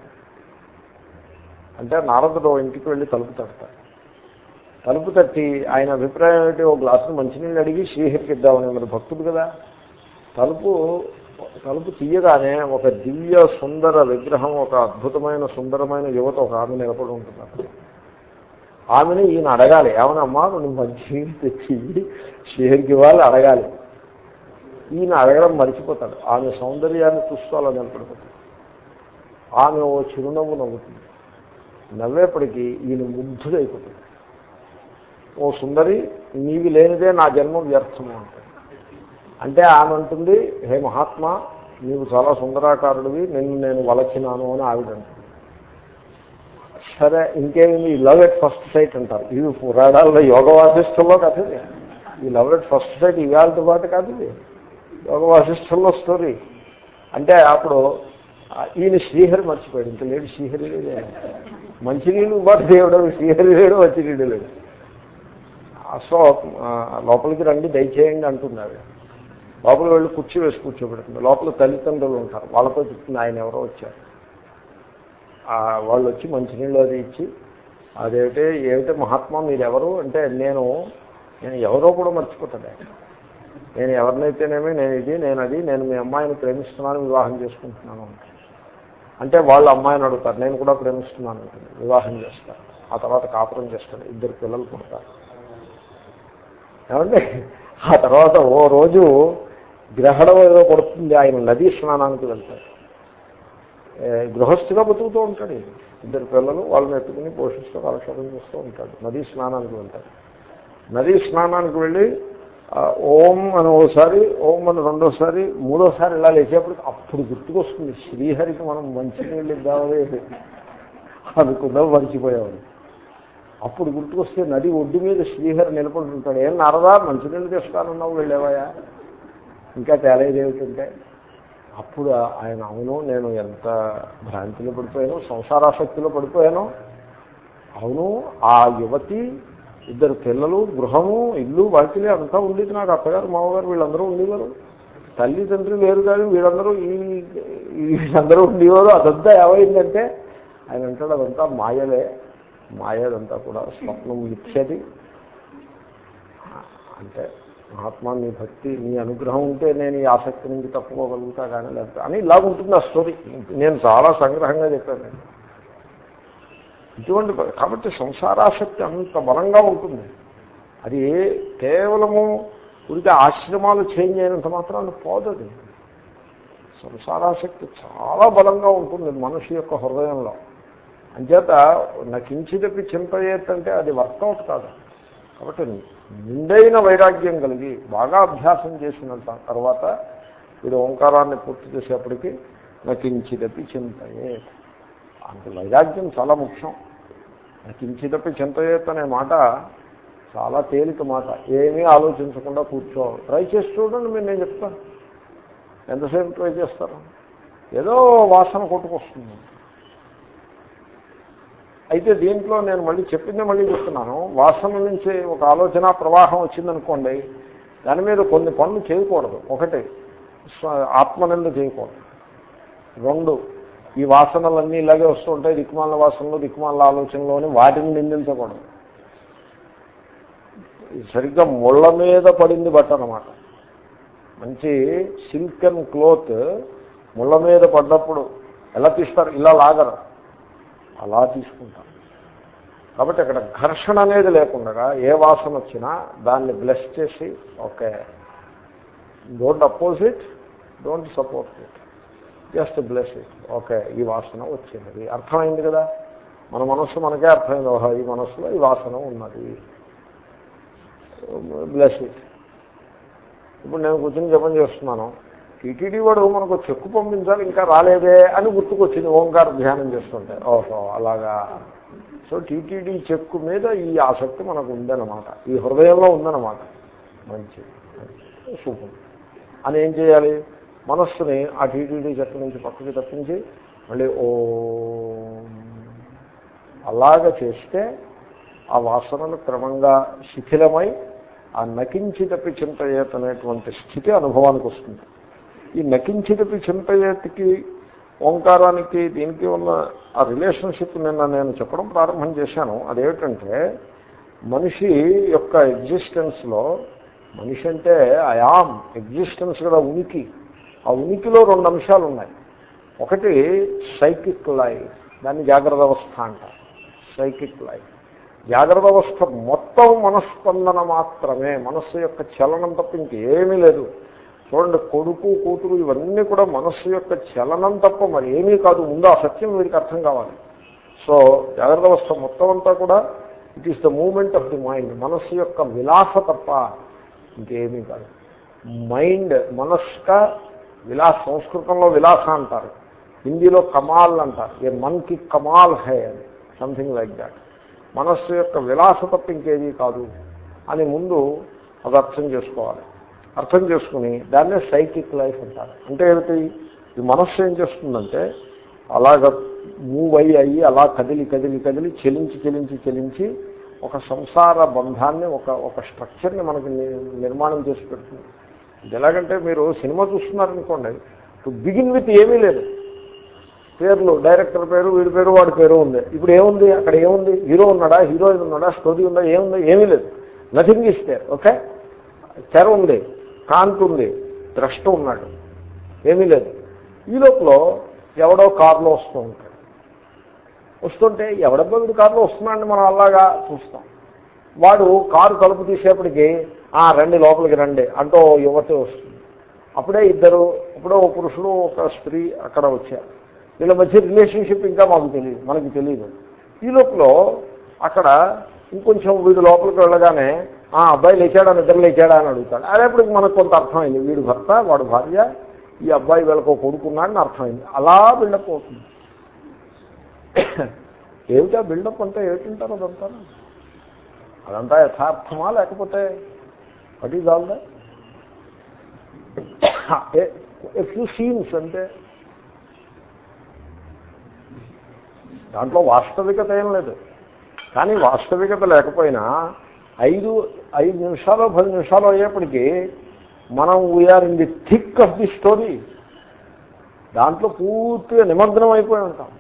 అంటే నారదుడు ఇంటికి వెళ్ళి తలుపు తడతాడు. తలుపు తట్టి ఆయన అభిప్రాయం ఏంటి ఓ గ్లాసు మంచినీళ్ళు అడిగి శ్రీహరికి ఇద్దామని మరి భక్తుడు కదా. తలుపు తలుపు తీయగానే ఒక దివ్య సుందర విగ్రహం ఒక అద్భుతమైన సుందరమైన యువత ఒక ఆమె నిలబడి ఉంటున్నారు. ఆమెను ఈయన అడగాలి ఏమనమ్మా నువ్వు మంచి తెచ్చి షేర్కి వాళ్ళు అడగాలి. ఈయన అడగడం మర్చిపోతాడు. ఆమె సౌందర్యాన్ని చూస్తూ అలా నిలబడిపోతాడు. ఆమె ఓ చిరునవ్వు నవ్వుతుంది. నవ్వేపటికి ఈయన ముగ్ధుడైపోతుంది ఓ సుందరి నీవి లేనిదే నా జన్మ వ్యర్థము అంటాడు. అంటే ఆమె అంటుంది హే మహాత్మా నీవు చాలా సుందరాకారుడివి నిన్ను నేను వలచినాను అని ఆవిడ అంటుంది. సరే ఇంకేమి లవ్ ఎట్ ఫస్ట్ సైట్ అంటారు. ఇవి పురాణాల్లో యోగ వాసిష్టంలో కాదు ఈ లవ్ ఎట్ ఫస్ట్ సైట్ ఇవాళతో పాటు కాదు ఇది. యోగ వాసిష్టంలో స్టోరీ. అంటే అప్పుడు ఈయన శ్రీహరి మర్చిపోయాడు. ఇంత లేడు శ్రీహరి లేదే మంచినీళ్ళు పాటు దేవుడు శ్రీహరి లేడు మంచినీళ్ళు లేడు. సో లోపలికి రండి దయచేయండి అంటున్నాడు. లోపల వెళ్ళి కుర్చీ వేసి కూర్చోబెడుతుంది లోపల తల్లిదండ్రులు ఉంటారు. వాళ్ళతో చెప్తుంది ఆయన ఎవరో వచ్చారు. వాళ్ళు వచ్చి మంచినీళ్ళు అది ఇచ్చి అదేమిటే ఏమిటి మహాత్మా మీరు ఎవరు అంటే నేను నేను ఎవరో కూడా మర్చిపోతాడు నేను ఎవరినైతేనేమి నేను ఇది నేను అది నేను మీ అమ్మాయిని ప్రేమిస్తున్నాను వివాహం చేసుకుంటున్నాను అంటే వాళ్ళు అమ్మాయిని అడుగుతారు. నేను కూడా ప్రేమిస్తున్నాను వివాహం చేస్తారు. ఆ తర్వాత కాపురం చేస్తాడు ఇద్దరు పిల్లలు పుడతారు. ఏమంటే ఆ తర్వాత ఓ రోజు గ్రహణం ఏదో కొడుతుంది ఆయన నదీ స్నానానికి వెళ్తారు గృహస్థిగా బతుకుతూ ఉంటాడు ఇద్దరు పిల్లలు వాళ్ళని ఎత్తుకుని పోషిస్తూ కాలక్షేపం చేస్తూ ఉంటాడు. నదీ స్నానానికి వెళ్తాడు. నదీ స్నానానికి వెళ్ళి ఓం అని ఓసారి ఓం అని రెండోసారి మూడోసారి ఇలా లేచేప్పటికి అప్పుడు గుర్తుకొస్తుంది శ్రీహరికి మనం మంచినీళ్ళు ఇద్దామని అనుకుందాం మర్చిపోయేవాడు అప్పుడు గుర్తుకొస్తే నది ఒడ్డు మీద శ్రీహరి నిలబడి ఉంటాడు. ఏం నరదా మంచినీళ్ళు తీస్తానన్నావు వెళ్ళేవాయా? ఇంకా తేలేదేమిటంటే అప్పుడు ఆయన అవును నేను ఎంత భ్రాంతిలో పడిపోయాను సంసారాసక్తిలో పడిపోయాను అవును ఆ యువతి ఇద్దరు పిల్లలు గృహము ఇల్లు వాకిలే అంతా ఉండేది నాకు. అత్తగారు మామగారు వీళ్ళందరూ ఉండేవారు. తల్లిదండ్రులు లేరు కానీ వీళ్ళందరూ ఈ వీళ్ళందరూ ఉండేవారు. అదంతా ఏమైందంటే ఆయన అంటాడు అదంతా మాయలే. మాయదంతా కూడా స్వప్నం ఇచ్చేది. అంటే మహాత్మా నీ భక్తి నీ అనుగ్రహం ఉంటే నేను ఈ ఆసక్తి నుంచి తప్పుకోగలుగుతా కానీ లేకపోతే అని ఇలా ఉంటుంది ఆ స్టోరీ నేను చాలా సంగ్రహంగా చెప్పాను. నేను. ఇటువంటి కాబట్టి సంసారాసక్తి అంత బలంగా ఉంటుంది. అది కేవలము ఉడితే ఆశ్రమాలు చేంజ్ అయినంత మాత్రాన్ని పోదది. సంసారాసక్తి చాలా బలంగా ఉంటుంది మనిషి యొక్క హృదయంలో. అంచేత నకించిదపి చింతయేతంటే అది వర్కౌట్ కాదు. కాబట్టి నిండైన వైరాగ్యం కలిగి బాగా అభ్యాసం చేసిన తర్వాత వీడు ఓంకారాన్ని పూర్తి చేసేప్పటికీ నకించిదపి చింతయే. అంత వైరాగ్యం చాలా ముఖ్యం. నకించిదపి చింతయేత్ అనే మాట చాలా తేలిక మాట. ఏమీ ఆలోచించకుండా కూర్చో. ట్రై చేసి చూడండి మీరు నేను చెప్తాను. ఎంతసేపు ట్రై చేస్తారు? ఏదో వాసన కొట్టుకొస్తుంది. అయితే దీంట్లో నేను మళ్ళీ చెప్పిందే మళ్ళీ చెప్తున్నాను. వాసన నుంచి ఒక ఆలోచన ప్రవాహం వచ్చిందనుకోండి దాని మీద కొన్ని పనులు చేయకూడదు. ఒకటి స్వ- ఆత్మనింద చేయకూడదు. రెండు ఈ వాసనలన్నీ ఇలాగే వస్తుంటాయి దిక్కుమాల వాసనలు దిక్కుమాల ఆలోచనలోని వాటిని నిందించకూడదు. సరిగ్గా ముళ్ళ మీద పడింది బట్ట అన్నమాట. మంచి సిల్క్ అండ్ క్లోత్ ముళ్ళ మీద పడ్డప్పుడు ఎలా తీస్తారు? ఇలా లాగరు. అలా తీసుకుంటాం. కాబట్టి అక్కడ ఘర్షణ అనేది లేకుండా ఏ వాసన వచ్చినా దాన్ని బ్లెస్ చేసి okay don't oppose it don't support it just bless it okay ఈ వాసన వచ్చినది అర్థమైంది కదా? మన మనస్సు మనకే అర్థమైంది ఓహో ఈ మనస్సులో ఈ వాసన ఉన్నది. Bless it. ఇప్పుడు నేను కూర్చొని జపం చేస్తున్నాను. టీటీడీ వాడు మనకు చెక్కు పంపించాలి ఇంకా రాలేదే అని గుర్తుకొచ్చింది. ఓంకార ధ్యానం చేస్తుంటే. ఓహో అలాగా. సో టీటీడీ చెక్కు మీద ఈ ఆసక్తి మనకు ఉందన్నమాట. ఈ హృదయంలో ఉందన్నమాట. మంచి సూపర్. అని ఏం చేయాలి? మనస్సుని ఆ టీటీడీ చెక్కు నుంచి పక్కకి తప్పించి మళ్ళీ ఓ అలాగ చేస్తే ఆ వాసనలు క్రమంగా శిథిలమై ఆ నకించితపి చింత అనేటువంటి స్థితి అనుభవానికి వస్తుంది. ఈ నకించితపి చింతయతికి ఓంకారానికి దీనికి ఉన్న ఆ రిలేషన్షిప్ నిన్న నేను చెప్పడం ప్రారంభం చేశాను. అదేమిటంటే మనిషి యొక్క ఎగ్జిస్టెన్స్లో మనిషి అంటే అయామ్ ఎగ్జిస్టెన్స్ కూడా ఉనికి. ఆ ఉనికిలో రెండు అంశాలు ఉన్నాయి. ఒకటి సైకిక్ లైఫ్ దాన్ని జాగ్రత్త అవస్థ అంటారు. Psychic life. జాగ్రత్త అవస్థ మొత్తం మనస్పందన మాత్రమే మనస్సు యొక్క చలనం తప్ప ఇంకేమీ లేదు. చూడండి కొడుకు కూతురు ఇవన్నీ కూడా మనస్సు యొక్క చలనం తప్ప మరి ఏమీ కాదు. ముందు ఆ సత్యం వీడికి అర్థం కావాలి. సో జాగ్రత్త అవస్థ మొత్తం అంతా కూడా it is the moment of the mind మనస్సు యొక్క విలాస తప్ప ఇంకేమీ కాదు. మైండ్ మనస్క విలాస సంస్కృతంలో విలాస అంటారు. హిందీలో కమాల్ అంటారు. ఏ మన్కి కమాల్ హై అని సంథింగ్ లైక్ దాట్ మనస్సు యొక్క విలాస తప్ప ఇంకేదీ కాదు అని ముందు అది అర్థం చేసుకోవాలి. అర్థం చేసుకుని దాన్నే సైకిక్ లైఫ్ అంటారు. అంటే ఏమిటి? ఈ మనస్సు ఏం చేస్తుందంటే అలాగ మూవ్ అయ్యి అయ్యి అలా కదిలి కదిలి కదిలి చెలించి చెలించి చెలించి ఒక సంసార బంధాన్ని ఒక ఒక స్ట్రక్చర్ని మనకి ని- నిర్మాణం చేసి పెడుతుంది. ఇది ఎలాగంటే మీరు సినిమా చూస్తున్నారనుకోండి టు బిగిన్ విత్ ఏమీ లేదు. పేర్లు డైరెక్టర్ పేరు వీడి పేరు వాడి పేరు ఉంది. ఇప్పుడు ఏముంది? అక్కడ ఏముంది? హీరో ఉన్నాడా? హీరోయిన్ ఉన్నాడా? స్టోరీ ఉందా? ఏముంది? ఏమీ లేదు. నథింగ్ ఇస్తే ఓకే తెర ఉంది. కాంతి ఉంది ద్రష్ట ఉన్నాడు. ఏమీ లేదు. ఈ లోపల ఎవడో కారులో వస్తూ ఉంటాడు. వస్తుంటే ఎవడబ్బా వీడు కారులో వస్తున్నాడని మనం అలాగా చూస్తాం. వాడు కారు కలుపు తీసేపటికి "ఆ, రండి లోపలికి రండి అంటూ యువత యువతి వస్తుంది. అప్పుడే ఇద్దరు అప్పుడే ఒక పురుషుడు ఒక స్త్రీ అక్కడ వచ్చారు. వీళ్ళ మధ్య రిలేషన్షిప్ ఇంకా మాకు తెలియదు మనకి తెలియదు. ఈ లోపల అక్కడ ఇంకొంచెం వీడు లోపలికి వెళ్ళగానే ఆ అబ్బాయి లేచాడా నిద్ర లేచాడా అని అడుగుతాడు. అదేపటికి మనకు కొంత అర్థమైంది. వీడు భర్త వాడు భార్య ఈ అబ్బాయి వీళ్ళకు కొడుకున్నాడని అర్థమైంది. అలా బిల్డప్ అవుతుంది. ఏమిటా బిల్డప్ అంటే ఏమిటింటారు అదంతా? అదంతా యథార్థమా లేకపోతే what is all a few scenes అంటే దాంట్లో వాస్తవికత ఏం లేదు. కానీ వాస్తవికత లేకపోయినా ఐదు ఐదు నిమిషాలు పది నిమిషాలు అయ్యేప్పటికీ మనం we are in the thick of the story. దాంట్లో పూర్తిగా నిమగ్నం అయిపోయి ఉంటాం.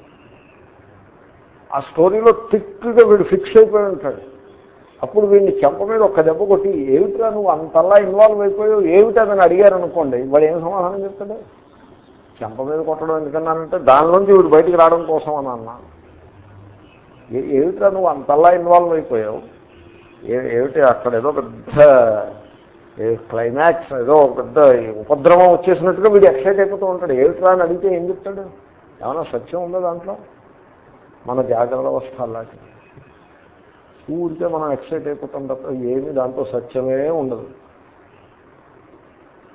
ఆ స్టోరీలో థిక్గా వీడు ఫిక్స్ అయిపోయి ఉంటాడు. అప్పుడు వీడిని చెంప మీద ఒక్క దెబ్బ కొట్టి ఏమిటా నువ్వు అంతలా ఇన్వాల్వ్ అయిపోయావు? ఏమిటి అని అడిగారు అనుకోండి వాడు ఏం సమాధానం చెప్తాడు? చెంప మీద కొట్టడం ఎందుకన్నానంటే దానిలోంచి వీడు బయటికి రావడం కోసం అని అన్నాను ఏమిటా నువ్వు అంతలా ఇన్వాల్వ్ అయిపోయావు? ఏమిటి అక్కడ ఏదో పెద్ద క్లైమాక్స్ ఏదో పెద్ద ఉపద్రవం వచ్చేసినట్టుగా వీడు ఎక్సైట్ అయిపోతూ ఉంటాడు. ఏమిట్రా అని అడిగితే ఏం చెప్తాడు? ఏమైనా సత్యం ఉందో దాంట్లో? మన జాగ్రత్త అవస్థ అలాంటిది. ఊరికే మనం ఎక్సైట్ అయిపోతాం తప్ప ఏమీ దాంట్లో సత్యమే ఉండదు.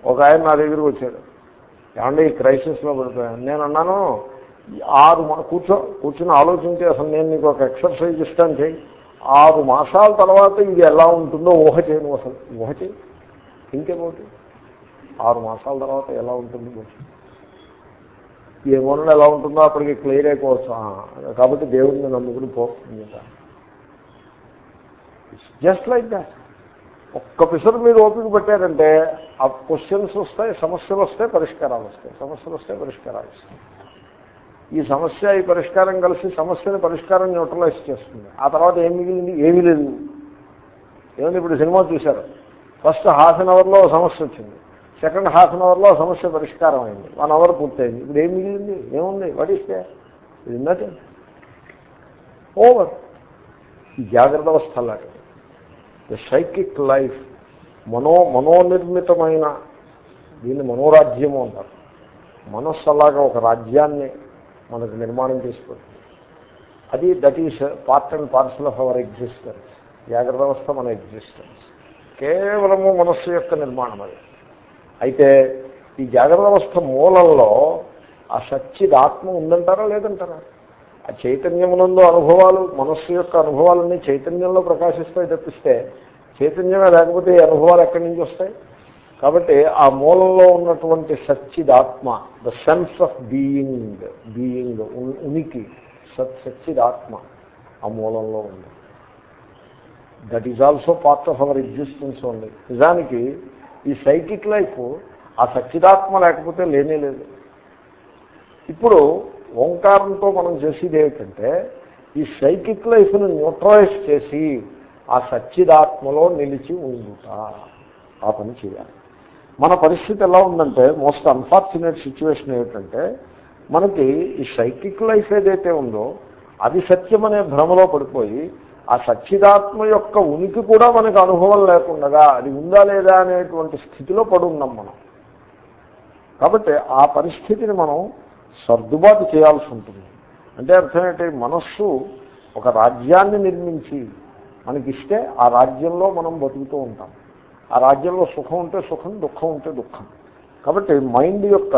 ఒక ఆయన నా దగ్గరికి వచ్చాడు. ఏమంటే ఈ క్రైసిస్లో పడిపోయాను. నేను అన్నాను ఆరు మా కూర్చో కూర్చొని ఆలోచించి అసలు నేను నీకు ఒక ఎక్సర్సైజ్ ఇస్తాను చేయి ఆరు మాసాల తర్వాత ఇది ఎలా ఉంటుందో ఊహ చేయను అసలు. ఊహ చేయి ఇంకేమోటి ఆరు మాసాల తర్వాత ఎలా ఉంటుంది ఏమన్నా ఎలా ఉంటుందో అప్పటికి క్లియర్ అయిపోవచ్చు కాబట్టి దేవుడిని నమ్ముకుని పోతుంది జస్ట్ లైక్ దాట్ ఒక్క పిసరు మీరు ఓపిక పెట్టారంటే ఆ క్వశ్చన్స్ వస్తాయి సమస్యలు వస్తాయి పరిష్కారాలు వస్తాయి. సమస్యలు వస్తాయి పరిష్కారాలు వస్తాయి. ఈ సమస్య ఈ పరిష్కారం కలిసి సమస్యని పరిష్కారం న్యూట్రలైజ్ చేస్తుంది. ఆ తర్వాత ఏం మిగిలింది? ఏమీ లేదు. ఏమైంది ఇప్పుడు సినిమా చూశారు. ఫస్ట్ హాఫ్ అన్ అవర్లో సమస్య వచ్చింది. సెకండ్ హాఫ్ అన్ అవర్లో సమస్య పరిష్కారం అయింది వన్ అవర్ పూర్తయింది. ఇప్పుడు ఏం మిగిలింది? ఏముంది? వడిస్తే ఇది ఉన్నది ఓవర్ ఈ జాగ్రత్త అవస్థ అలాంటి ద సైకిక్ లైఫ్ మనో మనోనిర్మితమైన దీన్ని మనోరాజ్యము అంటారు. మనస్సు అలాగా ఒక రాజ్యాన్ని మనకు నిర్మాణం చేసుకోవచ్చు అది that is part and parcel of our existence జాగ్రత్త అవస్థ మన ఎగ్జిస్టెన్స్ కేవలము మనస్సు యొక్క నిర్మాణం అది. అయితే ఈ జాగ్రత్త అవస్థ మూలంలో ఆ సచ్చిదాత్మ ఉందంటారా లేదంటారా? ఆ చైతన్యమునందు అనుభవాలు మనస్సు యొక్క అనుభవాలన్నీ చైతన్యంలో ప్రకాశిస్తాయి తప్పిస్తే చైతన్యమే లేకపోతే ఈ అనుభవాలు ఎక్కడి నుంచి వస్తాయి? కాబట్టి ఆ మూలంలో ఉన్నటువంటి సచ్చిదాత్మ the sense of being being ఉనికి సత్ సచ్చిదాత్మ ఆ మూలంలో ఉంది. That is also part of our existence ఉంది నిజానికి ఈ సైకిక్ లైఫ్ ఆ సచ్చిదాత్మ లేకపోతే లేనే లేదు. ఇప్పుడు ఓంకారంతో మనం చేసేది ఏమిటంటే ఈ సైకిక్ లైఫ్ను న్యూట్రలైజ్ చేసి ఆ సచ్చిదాత్మలో నిలిచి ఉండుట ఆ పని చేయాలి. మన పరిస్థితి ఎలా ఉందంటే మోస్ట్ అన్ఫార్చునేట్ సిచ్యువేషన్ ఏమిటంటే మనకి ఈ సైకిక్ లైఫ్ ఏదైతే ఉందో అది సత్యం అనే భ్రమలో పడిపోయి ఆ సచ్చిదాత్మ యొక్క ఉనికి కూడా మనకు అనుభవం లేకుండా అది ఉందా లేదా అనేటువంటి స్థితిలో పడున్నాం మనం. కాబట్టి ఆ పరిస్థితిని మనం సర్దుబాటు చేయాల్సి ఉంటుంది. అంటే అర్థం ఏంటి? మనస్సు ఒక రాజ్యాన్ని నిర్మించి మనకిస్తే ఆ రాజ్యంలో మనం బతుకుతూ ఉంటాం. ఆ రాజ్యంలో సుఖం ఉంటే సుఖం దుఃఖం ఉంటే దుఃఖం. కాబట్టి మైండ్ యొక్క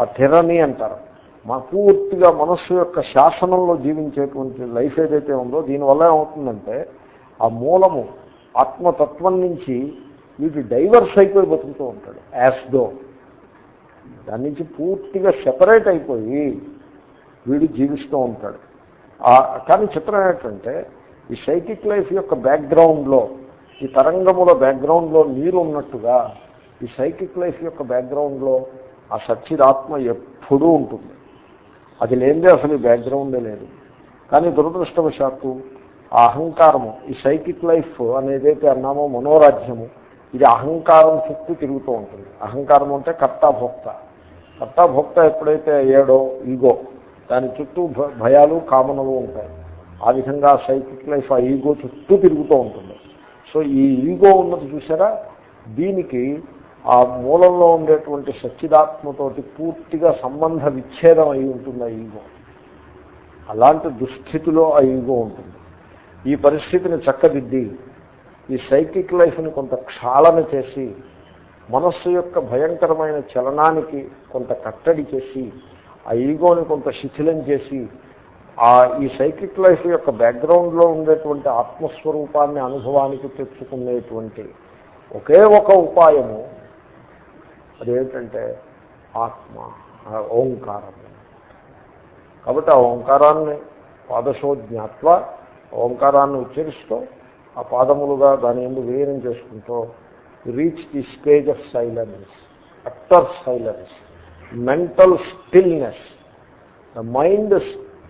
ఆ థెరనీ అంటారు. మా పూర్తిగా మనస్సు యొక్క శాసనంలో జీవించేటువంటి లైఫ్ ఏదైతే ఉందో దీనివల్ల ఏమవుతుందంటే ఆ మూలము ఆత్మతత్వం నుంచి వీటి డైవర్స్ అయిపోయి బతుకుతూ ఉంటాడు. యాస్డో దాని నుంచి పూర్తిగా సెపరేట్ అయిపోయి వీడు జీవిస్తూ ఉంటాడు. కానీ చిత్రం ఏంటంటే ఈ సైకిక్ లైఫ్ యొక్క బ్యాక్గ్రౌండ్లో ఈ తరంగముల బ్యాక్గ్రౌండ్లో నీరు ఉన్నట్టుగా ఈ సైకిక్ లైఫ్ యొక్క బ్యాక్గ్రౌండ్లో ఆ సచ్చిదాత్మ ఎప్పుడూ ఉంటుంది. అది లేనిదే అసలు ఈ బ్యాక్గ్రౌండే లేదు. కానీ దురదృష్టవశాత్తు ఆ అహంకారము ఈ సైకిక్ లైఫ్ అనేదైతే అన్నామో మనోరాజ్యము ఇది అహంకారం చుట్టూ తిరుగుతూ ఉంటుంది. అహంకారం అంటే కర్తాభోక్త కర్తాభోక్త ఎప్పుడైతే ఏడో ఈగో దాని చుట్టూ భయాలు కామనలు ఉంటాయి. ఆ విధంగా సైకిక్ లైఫ్ ఆ ఈగో చుట్టూ తిరుగుతూ ఉంటుంది. సో ఈ ఈగో ఉన్నది చూసారా దీనికి ఆ మూలంలో ఉండేటువంటి సచ్చిదాత్మతోటి పూర్తిగా సంబంధ విచ్ఛేదం అయి ఉంటుంది ఆ ఈగో. అలాంటి దుస్థితిలో ఆ ఈగో ఉంటుంది. ఈ పరిస్థితిని చక్కదిద్ది ఈ సైకిక్ లైఫ్ని కొంత క్షాళన చేసి మనస్సు యొక్క భయంకరమైన చలనానికి కొంత కట్టడి చేసి ఆ ఈగోని కొంత శిథిలం చేసి ఆ ఈ సైకిక్ లైఫ్ యొక్క బ్యాక్గ్రౌండ్లో ఉండేటువంటి ఆత్మస్వరూపాన్ని అనుభవానికి తెచ్చుకునేటువంటి ఒకే ఒక ఉపాయము అదేమిటంటే ఆత్మ ఓంకారం. కాబట్టి ఆ ఓంకారాన్ని పాదశో జ్ఞాత్వ ఓంకారాన్ని ఉచ్చరిస్తూ ఆ పాదములుగా దాని ఎందు విలీనం చేసుకుంటూ reach the stage of silence utter silence mental stillness the mind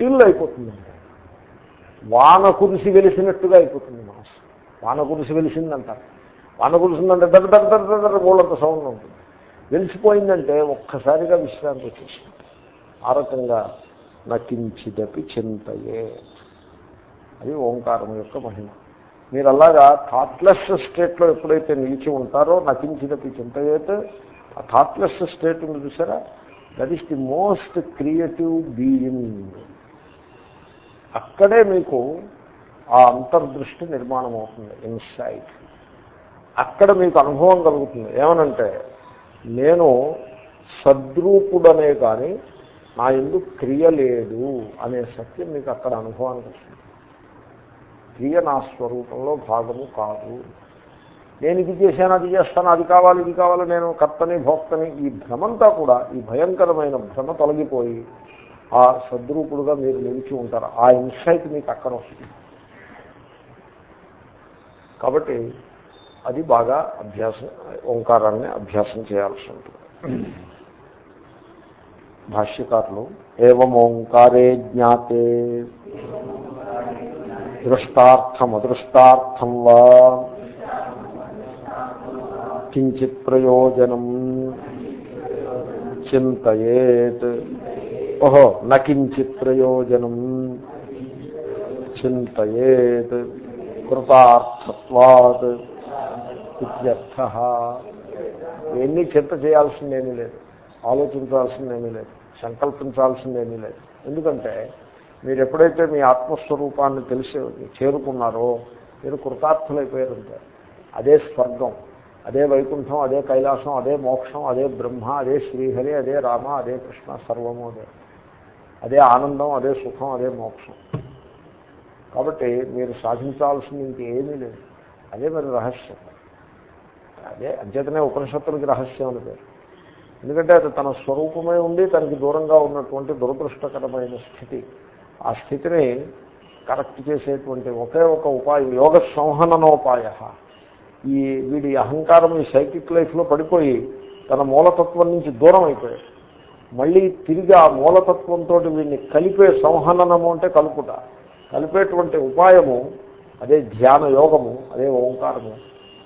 till అయిపోతుందండి. వాన కురిసి వెలిసినట్టుగా అయిపోతుంది మనసు. వాన కురిసి వెలిసిందంటారు వాన కురిసిందంటే దగ్గర దగ్గర దగ్గర గోళ్ళంత సౌండ్ ఉంటుంది. వెలిసిపోయిందంటే ఒక్కసారిగా విశ్రాంతి వచ్చేసింది ఆ రకంగా నకించిదపి చింతయే. అది ఓంకారం యొక్క మహిమ. మీరు అలాగా థాట్లెస్ స్టేట్లో ఎప్పుడైతే నిలిచి ఉంటారో నకించిదపి చింతయేతే ఆ థాట్లెస్ స్టేట్ ఉంది చూసారా? That is the most creative being అక్కడే మీకు ఆ అంతర్దృష్టి నిర్మాణం అవుతుంది ఇన్సైట్ అక్కడ మీకు అనుభవం కలుగుతుంది. ఏమనంటే నేను సద్రూపుడనే కానీ నా ఎందుకు క్రియ లేదు అనే సత్యం మీకు అక్కడ అనుభవానికి వస్తుంది. క్రియ నా స్వరూపంలో భాగము కాదు. నేను ఇది చేశాను అది చేస్తాను అది కావాలి ఇది కావాలి నేను కర్తని భోక్తని ఈ భ్రమంతా కూడా ఈ భయంకరమైన భ్రమ తొలగిపోయి ఆ సద్రూపుడుగా మీరు నిలిచి ఉంటారు. ఆ ఇన్సైట్ మీకు అక్కడ వస్తుంది. కాబట్టి అది బాగా అభ్యాసం ఓంకారాన్ని అభ్యాసం చేయాల్సి ఉంటుంది. భాష్యకారులు ఏం ఓంకారే జ్ఞాతే దృష్టార్థం అదృష్టార్థం వా కించిత్ ప్రయోజనం చింతయేత్ ఓహో నకించిత్ ప్రయోజనం. చింతయేత్ కృతార్థత్వాత్ ఇత్యర్థ. ఇవన్నీ చింత చేయాల్సిందేమీ లేదు. ఆలోచించాల్సిందేమీ లేదు. సంకల్పించాల్సిందేమీ లేదు. ఎందుకంటే మీరు ఎప్పుడైతే మీ ఆత్మస్వరూపాన్ని తెలిసి చేరుకున్నారో మీరు కృతార్థులైపోయారంటే అదే స్వర్గం అదే వైకుంఠం అదే కైలాసం అదే మోక్షం అదే బ్రహ్మ అదే శ్రీహరి అదే రామ అదే కృష్ణ సర్వము అదే అదే ఆనందం అదే సుఖం అదే మోక్షం. కాబట్టి మీరు సాధించాల్సింది ఇంకేమీ లేదు. అదే మరి రహస్యం. అదే అధ్యతనే ఉపనిషత్తులకి రహస్యం అని పేరు. ఎందుకంటే అది తన స్వరూపమై ఉండి తనకి దూరంగా ఉన్నటువంటి దురదృష్టకరమైన స్థితి. ఆ స్థితిని కరెక్ట్ చేసేటువంటి ఒకే ఒక ఉపాయం యోగ సంహననోపాయ ఈ వీడి అహంకారం ఈ సైకిక్ లైఫ్లో పడిపోయి తన మూలతత్వం నుంచి దూరం అయిపోయాడు మళ్ళీ తిరిగి ఆ మూలతత్వంతో వీడిని కలిపే సంహననము అంటే కలుపుట. కలిపేటువంటి ఉపాయము అదే ధ్యాన యోగము అదే ఓంకారము.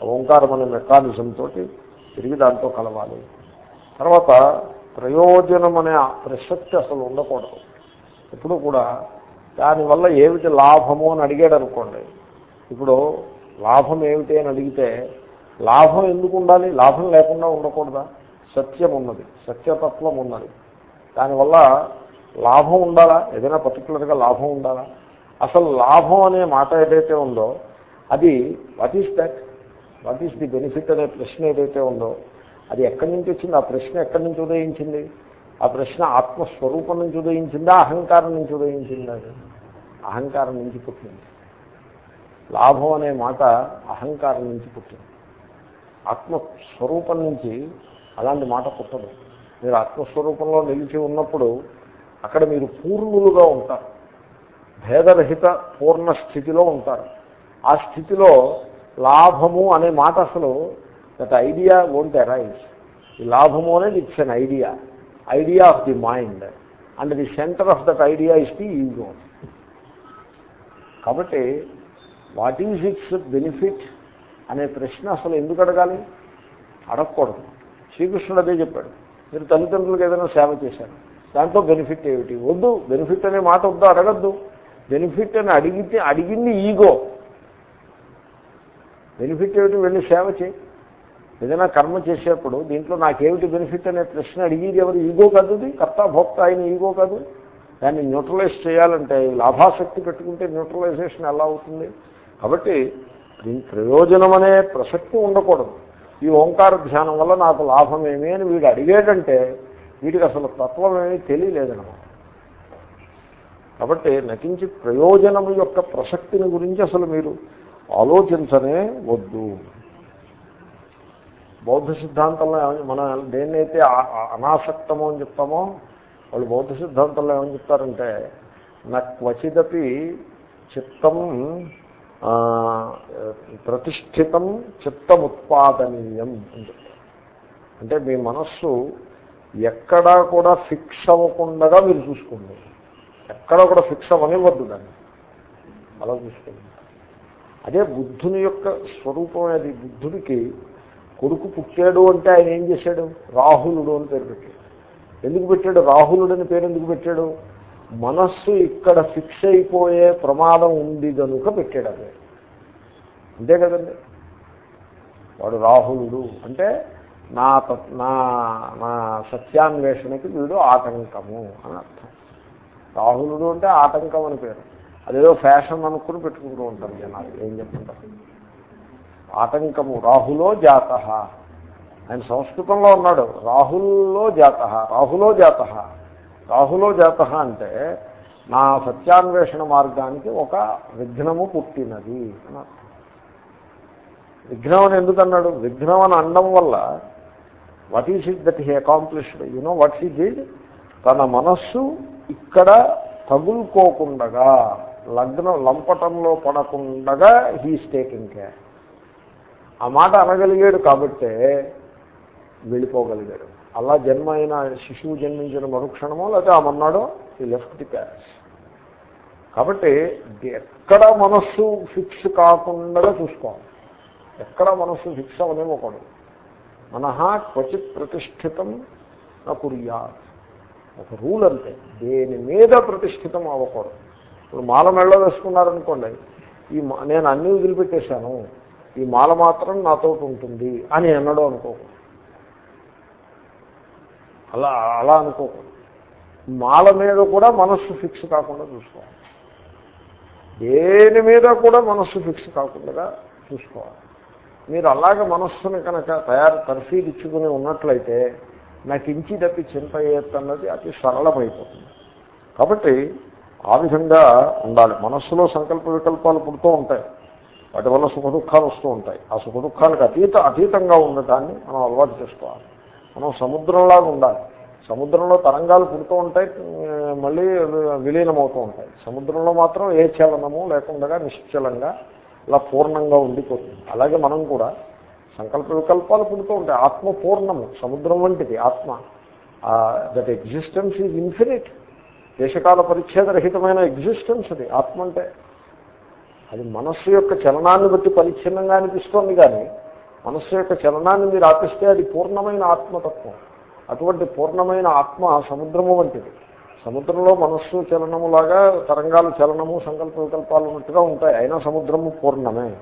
ఓంకారం అనే మెకానిజంతో తిరిగి దాంతో కలవాలి. తర్వాత ప్రయోజనం అనే ప్రసక్తి అసలు ఉండకూడదు. ఎప్పుడు కూడా దానివల్ల ఏమిటి లాభము అని అడిగాడు అనుకోండి. ఇప్పుడు లాభం ఏమిటి అని అడిగితే లాభం ఎందుకు ఉండాలి? లాభం లేకుండా ఉండకూడదా? సత్యం ఉన్నది సత్యతత్వం ఉన్నది దానివల్ల లాభం ఉండాలా? ఏదైనా పర్టికులర్గా లాభం ఉండాలా? అసలు లాభం అనే మాట ఏదైతే ఉందో అది what is that what is the benefit అనే ప్రశ్న ఏదైతే ఉందో అది ఎక్కడి నుంచి వచ్చింది? ఆ ప్రశ్న ఎక్కడి నుంచి ఉదయించింది? ఆ ప్రశ్న ఆత్మస్వరూపం నుంచి ఉదయించిందా? అహంకారం నుంచి ఉదయించిందా? అహంకారం నుంచి పుట్టింది. లాభం అనే మాట అహంకారం నుంచి పుట్టింది. ఆత్మస్వరూపం నుంచి అలాంటి మాట పుట్టదు. మీరు ఆత్మస్వరూపంలో నిలిచి ఉన్నప్పుడు అక్కడ మీరు పూర్ణులుగా ఉంటారు. భేదరహిత పూర్ణ స్థితిలో ఉంటారు. ఆ స్థితిలో లాభము అనే మాట అసలు దట్ ఐడియా వోంట్ అరైజ్ ఈ లాభము అనేది it's an idea idea of the mind and the centre of that idea is the ego కాబట్టి వాట్ ఈజ్ ఇట్స్ బెనిఫిట్ అనే ప్రశ్న అసలు ఎందుకు అడగాలి? అడగకూడదు. శ్రీకృష్ణుడు అదే చెప్పాడు. మీరు తల్లిదండ్రులకు ఏదైనా సేవ చేశారు. దాంట్లో బెనిఫిట్ ఏమిటి? వద్దు బెనిఫిట్ అనే మాట వద్దు అడగద్దు. బెనిఫిట్ అని అడిగితే అడిగింది ఈగో. బెనిఫిట్ ఏమిటి? వెళ్ళి సేవ చేయి. ఏదైనా కర్మ చేసేప్పుడు దీంట్లో నాకేమిటి బెనిఫిట్ అనే ప్రశ్న అడిగేది ఎవరు? ఈగో కాదు కర్త భోక్త అయిన ఈగో కాదు. దాన్ని న్యూట్రలైజ్ చేయాలంటే లాభాసక్తి పెట్టుకుంటే న్యూట్రలైజేషన్ ఎలా అవుతుంది? కాబట్టి దీని ప్రయోజనం అనే ప్రసక్తి ఉండకూడదు. ఈ ఓంకార ధ్యానం వల్ల నాకు లాభం ఏమి అని వీడు అడిగేటంటే వీడికి అసలు తత్వం ఏమీ తెలియలేదన్నమాట కాబట్టి నటించి ప్రయోజనం యొక్క ప్రసక్తిని గురించి అసలు మీరు ఆలోచించనే వద్దు. బౌద్ధ సిద్ధాంతంలో ఏమని మనం దేన్నైతే అనాసక్తమో అని చెప్తామో వాళ్ళు బౌద్ధ సిద్ధాంతంలో ఏమని చెప్తారంటే నా క్వచిదపి చిత్తం ప్రతిష్ఠితం చిత్తముత్పాదనీయం అంటే మీ మనస్సు ఎక్కడా కూడా ఫిక్స్ అవ్వకుండా మీరు చూసుకోండి. ఎక్కడా కూడా ఫిక్స్ అవ్వనివ్వద్దు దాన్ని. అలా చూసుకోండి. అదే బుద్ధుని యొక్క స్వరూపం అది. బుద్ధుడికి కొడుకు పుట్టాడు అంటే ఆయన ఏం చేశాడు? రాహులుడు అని పేరు పెట్టాడు. ఎందుకు పెట్టాడు? రాహులుడు అని పేరు ఎందుకు పెట్టాడు? మనస్సు ఇక్కడ ఫిక్స్ అయిపోయే ప్రమాదం ఉంది కనుక పెట్టాడు అదే. అంతే కదండి? వాడు రాహులుడు. అంటే నా తత్- నా నా సత్యాన్వేషణకి వీడు ఆటంకము అని అర్థం. రాహులుడు అంటే ఆటంకం అని పేరు. అదేదో ఫ్యాషన్ అనుకుని పెట్టుకుంటూ ఉంటారు జనాలు. ఏం చెప్తుంటారు ఆటంకము. రాహులో జాత ఆయన సంస్కృతంలో ఉన్నాడు. రాహుల్లో జాత రాహులో జాత రాహులో జాత అంటే నా సత్యాన్వేషణ మార్గానికి ఒక విఘ్నము పుట్టినది అని విఘ్నం అని ఎందుకన్నాడు? విఘ్నం అని అనడం వల్ల what is it that he accomplished you know what he did తన మనస్సు ఇక్కడ తగులుకోకుండగా లగ్నం లంపటంలో పడకుండగా హీ టేకింగ్ కేర్ ఆ మాట అనగలిగాడు కాబట్టే వెళ్ళిపోగలిగాడు. అలా జన్మ అయిన శిశువు జన్మించిన మరుక్షణమో లేకపోతే ఆ మన్నాడో ఈ లెఫ్ట్ ది క్యాష్ కాబట్టి ఎక్కడ మనస్సు ఫిక్స్ కాకుండా చూసుకోవాలి. ఎక్కడ మనస్సు ఫిక్స్ అవనివ్వకూడదు మనహ క్వచిత్ ప్రతిష్ఠితం నా కురియా ఒక రూల్ అంతే. దేని మీద ప్రతిష్ఠితం అవ్వకూడదు. ఇప్పుడు మాల మెళ్ళ వేసుకున్నారనుకోండి ఈ నేను అన్ని వదిలిపెట్టేశాను ఈ మాల మాత్రం నాతో ఉంటుంది అని అన్నాడు అనుకోకూడదు. అలా అలా అనుకోకూడదు. మాల మీద కూడా మనస్సు ఫిక్స్ కాకుండా చూసుకోవాలి. దేని మీద కూడా మనస్సు ఫిక్స్ కాకుండా చూసుకోవాలి. మీరు అలాగే మనస్సుని కనుక తయారు తర్ఫీదిచ్చుకుని ఉన్నట్లయితే నాకు ఇంచి తప్పి చింత అన్నది అతి సరళమైపోతుంది. కాబట్టి ఆ విధంగా ఉండాలి. మనస్సులో సంకల్ప వికల్పాలు పుడుతూ ఉంటాయి. వాటి వల్ల సుఖ దుఃఖాలు వస్తూ ఉంటాయి. ఆ సుఖ దుఃఖాలకు అతీత అతీతంగా ఉండటాన్ని మనం అలవాటు చేసుకోవాలి. మనం సముద్రంలాగా ఉండాలి. సముద్రంలో తరంగాలు పుడుతూ ఉంటాయి మళ్ళీ విలీనమవుతూ ఉంటాయి. సముద్రంలో మాత్రం ఏ చలనము లేకుండా నిశ్చలంగా ఇలా పూర్ణంగా ఉండిపోతుంది. అలాగే మనం కూడా సంకల్ప వికల్పాలు పుడుతూ ఉంటాయి. ఆత్మ పూర్ణము సముద్రం వంటిది ఆత్మ. దట్ ఎగ్జిస్టెన్స్ ఈజ్ ఇన్ఫినిట్ దేశకాల పరిచ్ఛేదరహితమైన ఎగ్జిస్టెన్స్ అది ఆత్మ అంటే. అది మనస్సు యొక్క చలనాన్ని బట్టి పరిచ్ఛిన్నంగా అనిపిస్తోంది కానీ మనస్సు యొక్క చలనాన్ని మీరు ఆపిస్తే అది పూర్ణమైన ఆత్మతత్వం. అటువంటి పూర్ణమైన ఆత్మ సముద్రము వంటిది. సముద్రంలో మనస్సు చలనములాగా తరంగాలు చలనము సంకల్ప వికల్పాలు ఉన్నట్టుగా ఉంటాయి. అయినా సముద్రము పూర్ణమే.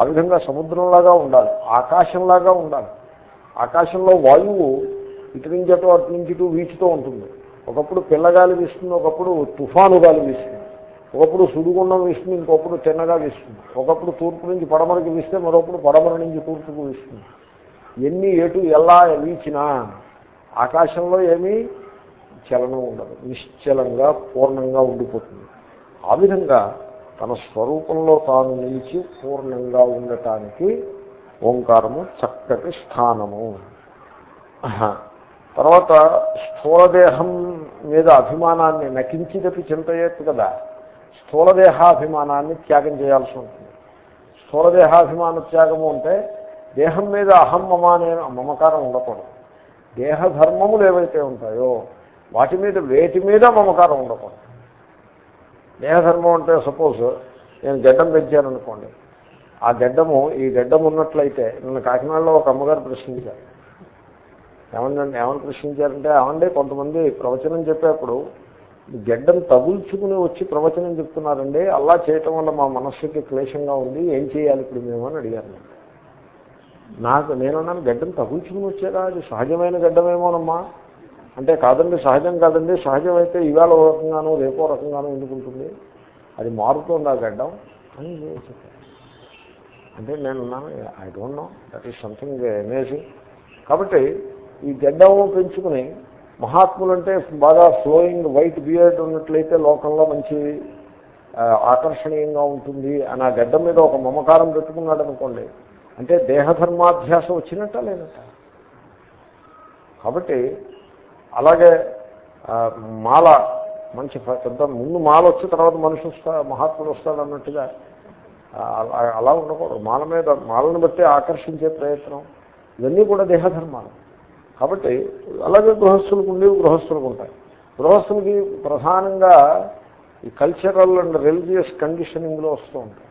ఆ విధంగా సముద్రంలాగా ఉండాలి. ఆకాశంలాగా ఉండాలి. ఆకాశంలో వాయువు ఇటు నుంచి అటు అటు నుంచి ఇటు వీచుతూ ఉంటుంది. ఒకప్పుడు పిల్లగాలి వీస్తుంది ఒకప్పుడు తుఫాను గాలి వీస్తుంది. ఒకప్పుడు సుడిగుండం వీస్తుంది ఇంకొకప్పుడు తిన్నగా వీస్తుంది. ఒకప్పుడు తూర్పు నుంచి పడమరకి వీస్తే మరొకప్పుడు పడమర నుంచి తూర్పుకు వీస్తుంది. ఎన్ని ఎటు ఎలా వీచినా ఆకాశంలో ఏమీ చలనం ఉండదు. నిశ్చలంగా పూర్ణంగా ఉండిపోతుంది. ఆ విధంగా తన స్వరూపంలో తాను నిలిచి పూర్ణంగా ఉండటానికి ఓంకారము చక్కటి స్థానము. తర్వాత స్థూలదేహం మీద అభిమానాన్ని నకించిదపి చింతయ్యచ్చు కదా. స్థూలదేహాభిమానాన్ని త్యాగం చేయాల్సి ఉంటుంది. స్థూలదేహాభిమాన త్యాగము అంటే దేహం మీద అహం మమ అనే మమకారం ఉండకూడదు. దేహధర్మములు ఏవైతే ఉంటాయో వాటి మీద వేటి మీద మమకారం ఉండకూడదు. దేహధర్మం అంటే సపోజ్ నేను గడ్డం పెంచాననుకోండి ఆ గడ్డము ఈ గడ్డం ఉన్నట్లయితే నన్ను కాకినాడలో ఒక అమ్మగారు ప్రశ్నించారు. ఏమన్నా ఏమని ప్రశ్నించారంటే ఏమండి కొంతమంది ప్రవచనం చెప్పేప్పుడు గడ్డం తగుల్చుకుని వచ్చి ప్రవచనం చెప్తున్నారండి అలా చేయటం వల్ల మా మనస్సుకి క్లేశంగా ఉంది ఏం చేయాలి ఇప్పుడు మేము అని అడిగారు. నాకు నేనున్నాను గడ్డం తగుల్చుకుని వచ్చారా అది సహజమైన గడ్డమేమోనమ్మా. అంటే కాదండి సహజం కాదండి సహజమైతే ఇవాళ ఓ రకంగానో రేపో రకంగానో ఎందుకుంటుంది? అది మారుతుంది ఆ గడ్డం? అని చెప్పాను అంటే నేను I don't know that is something amazing కాబట్టి ఈ గడ్డం పెంచుకుని మహాత్ములు అంటే బాగా ఫ్లోయింగ్ వైట్ బియర్డ్ ఉన్నట్లయితే లోకంలో మంచి ఆకర్షణీయంగా ఉంటుంది అని ఆ గడ్డ మీద ఒక మమకారం పెట్టుకున్నాడు అనుకోండి. అంటే దేహధర్మాధ్యాసం వచ్చినట్ట లేనట కాబట్టి అలాగే మాల మంచి పెద్ద ముందు మాల వచ్చి తర్వాత మనిషి వస్తా మహాత్ముడు వస్తాడు అన్నట్టుగా అలా ఉండకూడదు. మాల మీద మాలను బట్టి ఆకర్షించే ప్రయత్నం. ఇవన్నీ కూడా దేహధర్మాలు. కాబట్టి అలాగే గృహస్థులకు ఉండేవి గృహస్థులకు ఉంటాయి. గృహస్థులకి ప్రధానంగా ఈ కల్చరల్ అండ్ రిలీజియస్ కండిషనింగ్లో వస్తూ ఉంటాయి.